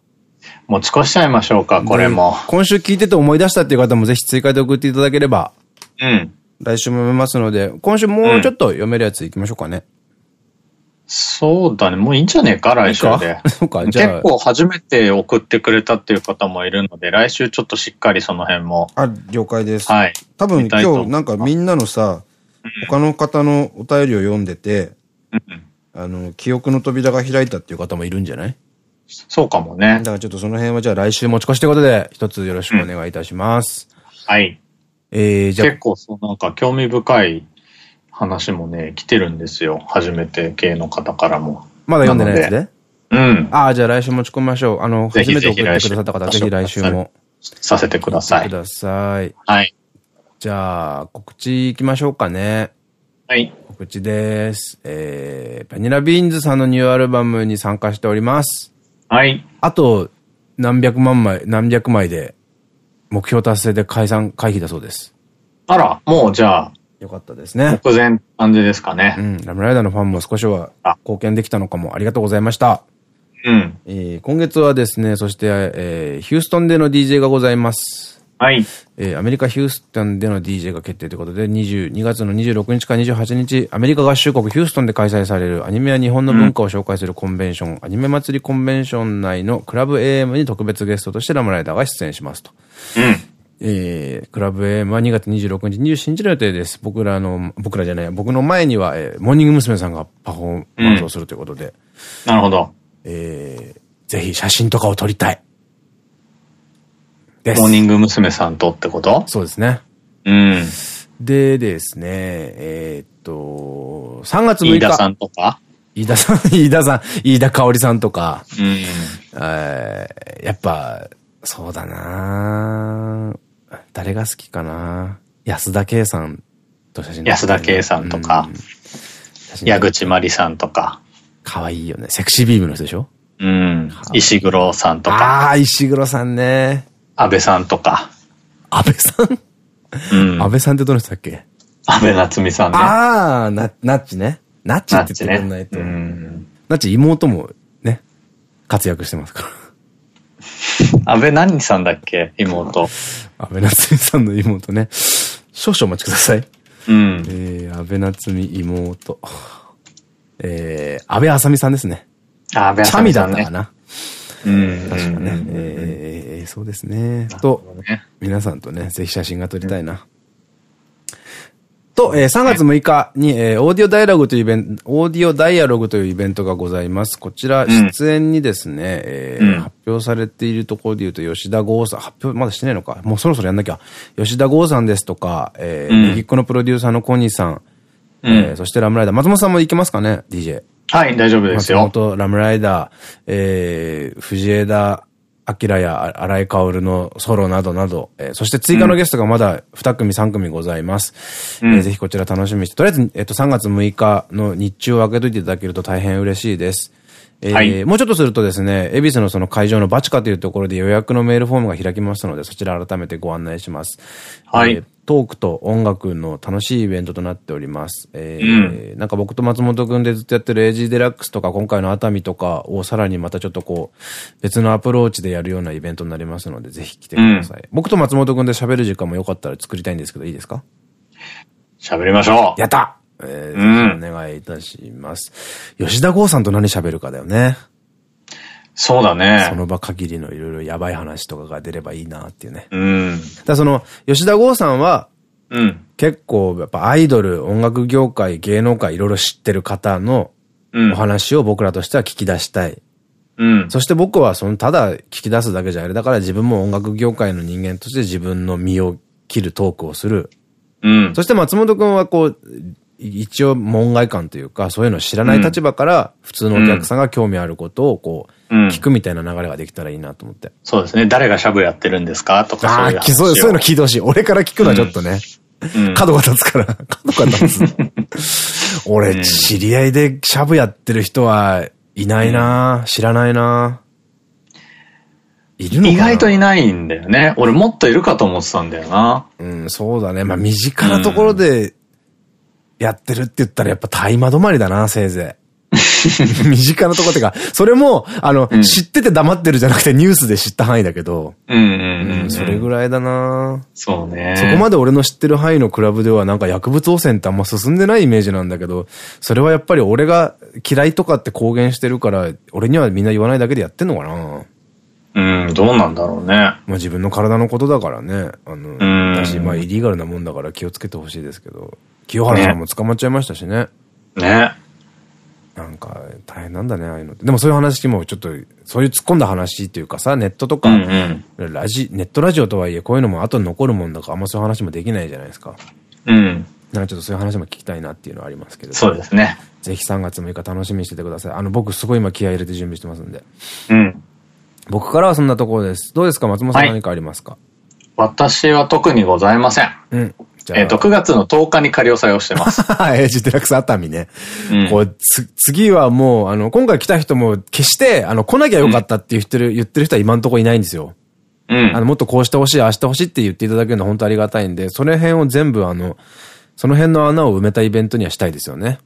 持ち越しちゃいましょうか、これもで。今週聞いてて思い出したっていう方もぜひ追加で送っていただければ、うん。来週も読めますので、今週もうちょっと読めるやつ行きましょうかね。そうだね。もういいんじゃねえか、来週で。[laughs] そうか、じゃあ結、構初めて送ってくれたっていう方もいるので、来週ちょっとしっかりその辺も。あ、了解です。はい。多分今日なんかみんなのさ、他の方のお便りを読んでて、うん。あの、記憶の扉が開いたっていう方もいるんじゃない？そうかもねだ。からちょっとその辺はじゃあ来週持ち越しということで、一つよろしくお願いいたします。はい。えー、じゃ結構そうなんか興味深い話もね、来てるんですよ。初めて系の方からも。まだ読んでないやつで？うん。ああ、じゃあ来週持ち込みましょう。あの、ぜひ初めて送ってくださった方、ぜひ来週もさせてください。ください。はい。じゃあ、告知行きましょうかね。はい。告知です。えー、バニラビーンズさんのニューアルバムに参加しております。はい。あと、何百万枚、何百枚で、目標達成で解散、回避だそうです。あら、もうじゃあ、よかったですね。目前感じですかね。うん、ラムライダーのファンも少しはあ貢献できたのかも。ありがとうございました。うん。えー今月はですね、そして、えーヒューストンでの DJ がございます。はい。えーアメリカ・ヒューストンでの DJ が決定ということで、20 2月の26日から28日、アメリカ合衆国ヒューストンで開催されるアニメや日本の文化を紹介するコンベンション、アニメ祭りコンベンション内のクラブ AM に特別ゲストとしてラムライダーが出演しますと。うん。えー、クラブ AM は2月26日、27日の予定です。僕らの、僕らじゃない、僕の前には、えーモーニング娘。さんがパフォーマンスをするということで、なるほど。えー、ぜひ写真とかを撮りたい。モーニング娘。さんとってこと？そうですね。うん。でですね、えーっと、3月6日。飯田さんとか？飯田さん、[laughs] 飯田さん、飯田香織さんとか、うん。えーやっぱ、そうだな誰が好きかな安田圭さんと写真安田圭さんとかうん矢口まりさんとか。かわいいよね。セクシービームの人でしょ？うん。石黒さんとか。ああー、石黒さんね。安倍さんとか。安倍さん、うん。安倍さんってどの人だっけ？安倍夏美さんね。ああ、な、ナッチね。ナッチナッチって言ってくんないね。と。うん。ナッチ妹もね、活躍してますから。安倍何さんだっけ妹。安倍夏美さんの妹ね。少々お待ちください。うん。えー、安倍夏美妹。えー、安倍あさみさんですね。あ安倍チャミだ浅見さんね。ったかな。うん。確かね。うんえー、そうですね。と皆さんとね、ぜひ写真が撮りたいな。と、えー3月6日に、えーオーディオダイアログというイベント、オーディオダイアログというイベントがございます。こちら、ん出演にですね、えーうん発表されているところで言うと、吉田剛さん、発表まだしてないのか。もうそろそろやんなきゃ。吉田剛さんですとか、えーうんメギックのプロデューサーのコニーさん、うんえーそしてラムライダー。松本さんも行けますかね ?DJ。はい、大丈夫です松よ。本ラムライダー、えー、藤枝明や荒井薫のソロなどなど、えーそして追加のゲストがまだ2組3組ございます。うんえーぜひこちら楽しみにして、とりあえず、えっと、3月6日の日中を開けといていただけると大変嬉しいです。えーはいもうちょっとするとですね、恵比寿のその会場のバチカというところで予約のメールフォームが開きますので、そちら改めてご案内します。はいえートークと音楽の楽しいイベントとなっております。えーなんか僕と松本くんでずっとやってる AG デラックスとか今回の熱海とかをさらにまたちょっとこう別のアプローチでやるようなイベントになりますのでぜひ来てください。僕と松本くんで喋る時間もよかったら作りたいんですけどいいですか？喋りましょう。やったえーうお願いいたします。吉田剛さんと何喋るかだよね。そうだそね。の場限りのいろいろやばい話とかが出ればいいなっていうね。うん。だその、吉田剛さんは、うん。結構やっぱアイドル、音楽業界、芸能界いろいろ知ってる方のうんお。話を僕らとしては聞き出したい。うん。そして僕はそのただ聞き出すだけじゃあれだから自分も音楽業界の人間として自分の身を切るトークをする。うん。そして松本くんはこう、一応門外観というか、そういうのを知らない立場から、普通のお客さんが興味あることをこう、うん聞くみたいな流れができたらいいなと思って。そうですね。誰がシャブやってるんですか？とかああー、そういう話を。そういうの聞いてほしい。俺から聞くのはちょっとね、うん角が立つから、[laughs] 角が立つ。[laughs] 俺、知り合いでシャブやってる人はいないな、知らないないるの意外といないんだよね。俺もっといるかと思ってたんだよな。うん、そうだね。まあ、身近なところでやってるって言ったらやっぱ大麻止まりだな、せいぜい。[laughs] 身近なところってか、それも、あの、うん知ってて黙ってるじゃなくてニュースで知った範囲だけど、うんうんううん、ん、それぐらいだなそうね。そこまで俺の知ってる範囲のクラブではなんか薬物汚染ってあんま進んでないイメージなんだけど、それはやっぱり俺が嫌いとかって公言してるから、俺にはみんな言わないだけでやってんのかなうん、どうなんだろうね。まあ自分の体のことだからね。あの、んだし、まあイリーガルなもんだから気をつけてほしいですけど、清原さんも捕まっちゃいましたしね。ね。なんか、大変なんだね、ああいうのって。でもそういう話もちょっと、そういう突っ込んだ話っていうかさ、ネットとか、うんうん。ラジ、ネットラジオとはいえこういうのも後に残るもんだから、あんまそういう話もできないじゃないですか。うん。なんかちょっとそういう話も聞きたいなっていうのはありますけど。そうですね。ぜひ3月6日楽しみにしててください。あの、僕すごい今気合い入れて準備してますんで。うん。僕からはそんなところです。どうですか松本さんはい何かありますか、私は特にございません。うん。えっ、と、9月の10日に仮押さえをしてます。[laughs] エイジデラックス熱海ね。うんこう、つ、次はもう、あの、今回来た人も、決して、あの、来なきゃよかったって言ってる、言ってる人は今んとこいないんですよ。うん。あの、もっとこうしてほしい、ああしてほしいって言っていただけるのは本当ありがたいんで、その辺を全部あの、その辺の穴を埋めたイベントにはしたいですよね。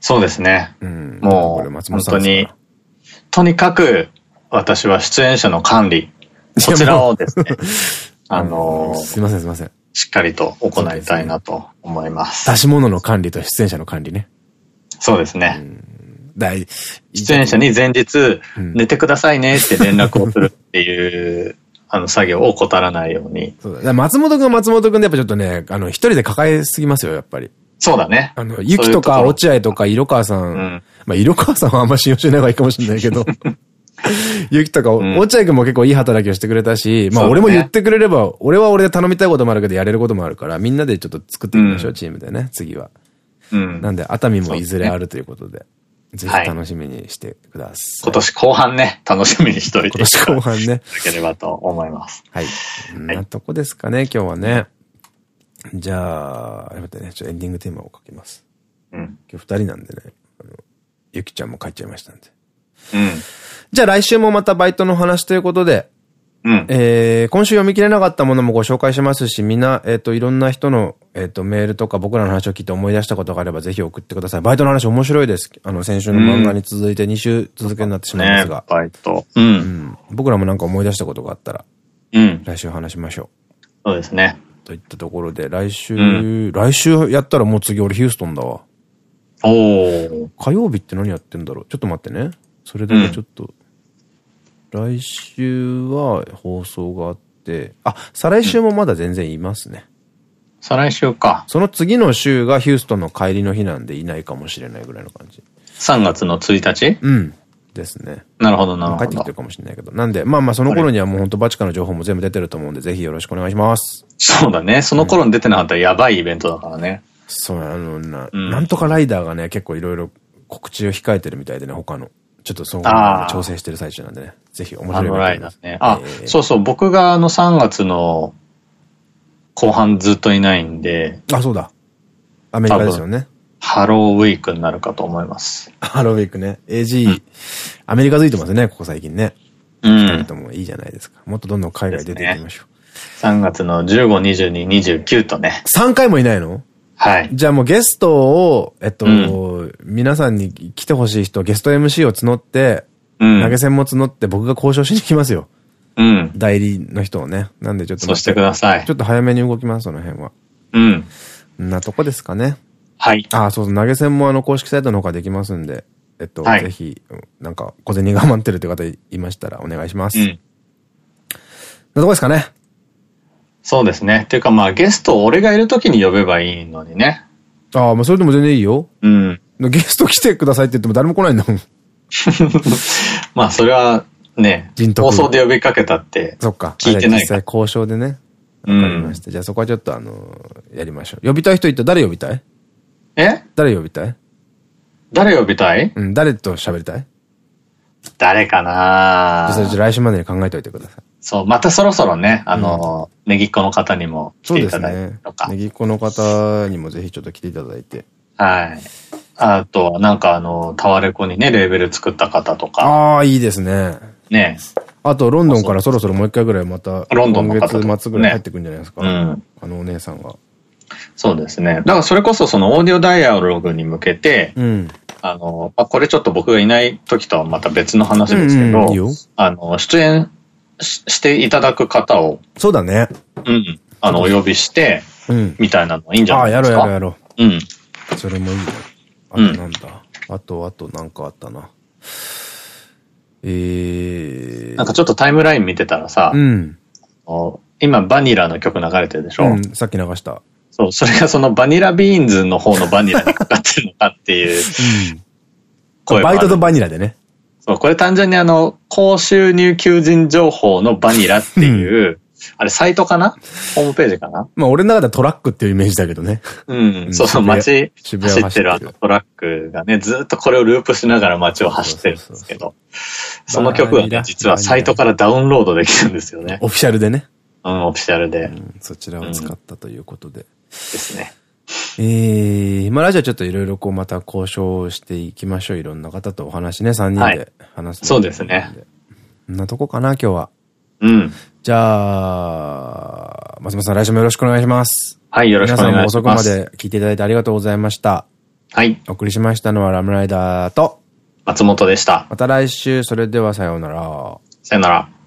そうですね。うん。もう本当にとにかく、私は出演者の管理、こちらをですね、[laughs] あらのーすいませんすいません。しっかりと行いたいなと思います。出し物の管理と出演者の管理ね。そうですね。だい出演者に前日、うん寝てくださいねって連絡をするっていう、あの作業を怠らないように。そう松本くんは松本くんでやっぱちょっとね、あの、一人で抱えすぎますよ、やっぱり。そうだね。あの、ゆきとか落合とか色川さん、んまあ色川さんはあんま信用しない方がいいかもしれないけど、[laughs] ゆきとか、ん落合くんも結構いい働きをしてくれたし、まあ俺も言ってくれれば、俺は俺で頼みたいこともあるけどやれることもあるから、みんなでちょっと作っていきましょう、うんチームでね、次は。うん。なんで、熱海もいずれあるということで、ぜひはい楽しみにしてください。今年後半ね、楽しみにしといて今年後半ね。いければと思います。はい。こんなとこですかね、今日はね。じゃあ、待ってね、ちょっとエンディングテーマをかけます。うん。今日二人なんでね、あの、ゆきちゃんも帰っちゃいましたんで。うん。じゃあ来週もまたバイトの話ということで、うん。えー、今週読み切れなかったものもご紹介しますし、みんな、えっ、と、いろんな人の、えっ、と、メールとか僕らの話を聞いて思い出したことがあればぜひ送ってください。バイトの話面白いです。あの、先週の漫画に続いて2週続けになってしまいまねすが、バイト。う。うんん、僕らもなんか思い出したことがあったら、うん。来週話しましょそうですね。う。といったところで、来週、う来週やったらもう次俺ヒューストンだわ。おー。火曜日って何やってんだろう？ちょっと待ってね。それだけちょっと、来週は放送があって、あ、再来週もまだ全然いますね。再来週か。その次の週がヒューストンの帰りの日なんでいないかもしれないぐらいの感じ。3月の1日？うん。ですね。なるほど、なるほど帰ってきてる。かもしれないけど。なんで、まあまあその頃にはもう本当バチカの情報も全部出てると思うんで、ぜひよろしくお願いします。そうだね。その頃に出てなかったらやばいイベントだからね。そう、あの、な、うんなんとかライダーがね、結構いろいろ告知を控えてるみたいでね、他の。ちょっとそう、あー調整してる最中なんでね。ぜひ面白いライダーね。あ、えーそうそう。僕があの3月の後半ずっといないんで、あ、そうだ。アメリカですよね。ハローウィークになるかと思います。ハローウィークね。AG、アメリカ付いてますね、ここ最近ね。うん。ともいいじゃないですか。もっとどんどん海外出ていきましょう。3月の15、22、29とね。3回もいないの？はい。じゃあもうゲストを、えっと、う皆さんに来てほしい人、ゲスト MC を募って、うん。投げ銭も募って僕が交渉しに来ますよ。うん。代理の人をね。なんでちょっとそうしてくださいちょ。っと早めに動きます、その辺は。うん。なとこですかね。はい。ああ、そうそう、投げ銭もあの公式サイトの方からできますんで、えっと、はいぜひ、なんか小銭が余ってるって方いましたらお願いします。うん。なとこですかね。そうですね。っていうかまあゲストを俺がいる時に呼べばいいのにね。ああ、まあそれでも全然いいよ。うん。ゲスト来てくださいって言っても誰も来ないんだもん。[laughs] まあそれはね放送で呼びかけたって。そっか。聞いてない実際交渉でね。うわかりまんし。た。じゃあそこはちょっとあの、やりましょう。呼びたい人いった？ら誰呼びたい？え？誰呼びたい？誰呼びたい？うん、誰と喋りたい？誰かな？それじゃ来週までに考えておいてください。そう、またそろそろね、あの、ネギっ子の方にも来そうですていただいてねとか。。ネギっ子の方にもぜひちょっと来ていただいて。はい。あとは、なんかあの、タワレコにね、レーベル作った方とか、ああ、いいですね。ね。あと、ロンドンからそろそろもう一回ぐらいまた、ロンドン月末ぐらい入ってくるんじゃないですか？うんあのお姉さんが。そうですね。だからそれこそそのオーディオダイアログに向けて、うん。あの、まあ、これちょっと僕がいない時とはまた別の話ですけど、うんうんいいよ。あの、出演ししていただく方を、そうだね。うん、あの、お呼びして、うん。みたいなのいいんじゃああ、やないですか？ろうやろうやろうん。う。それもいいね。あとうんなんだ。あと、あとなんかあったな。えー。なんかちょっとタイムライン見てたらさ、うん。お今バニラの曲流れてるでしょ、うん、さっき流した。そう、それがそのバニラビーンズの方のバニラにかかってるのかっていう声もあるバイトとバニラでね。そう、これ単純にあの、高収入求人情報のバニラっていう、あれサイトかな？ホームページかな？まあ俺の中ではトラックっていうイメージだけどね。うん、うんそうそう、街走ってるあのトラックがね、ずっとこれをループしながら街を走ってるんですけど、その曲はね、実はサイトからダウンロードできるんですよね。オフィシャルでね。うん、オフィシャルでうんそちらを使ったということで。ですね。えー、まあラジオちょっといろいろこうまた交渉していきましょう。いろんな方とお話ね、3人はいで話す、そうですね。こんなとこかな、今日は。うん。じゃあ、松本さん来週もよろしくお願いします。はい、よろしくお願いします。皆さんも遅くまで聞いていただいてありがとうございました。はい、お送りしましたのはラムライダーと、松本でした。また来週、それではさようなら。さよなら。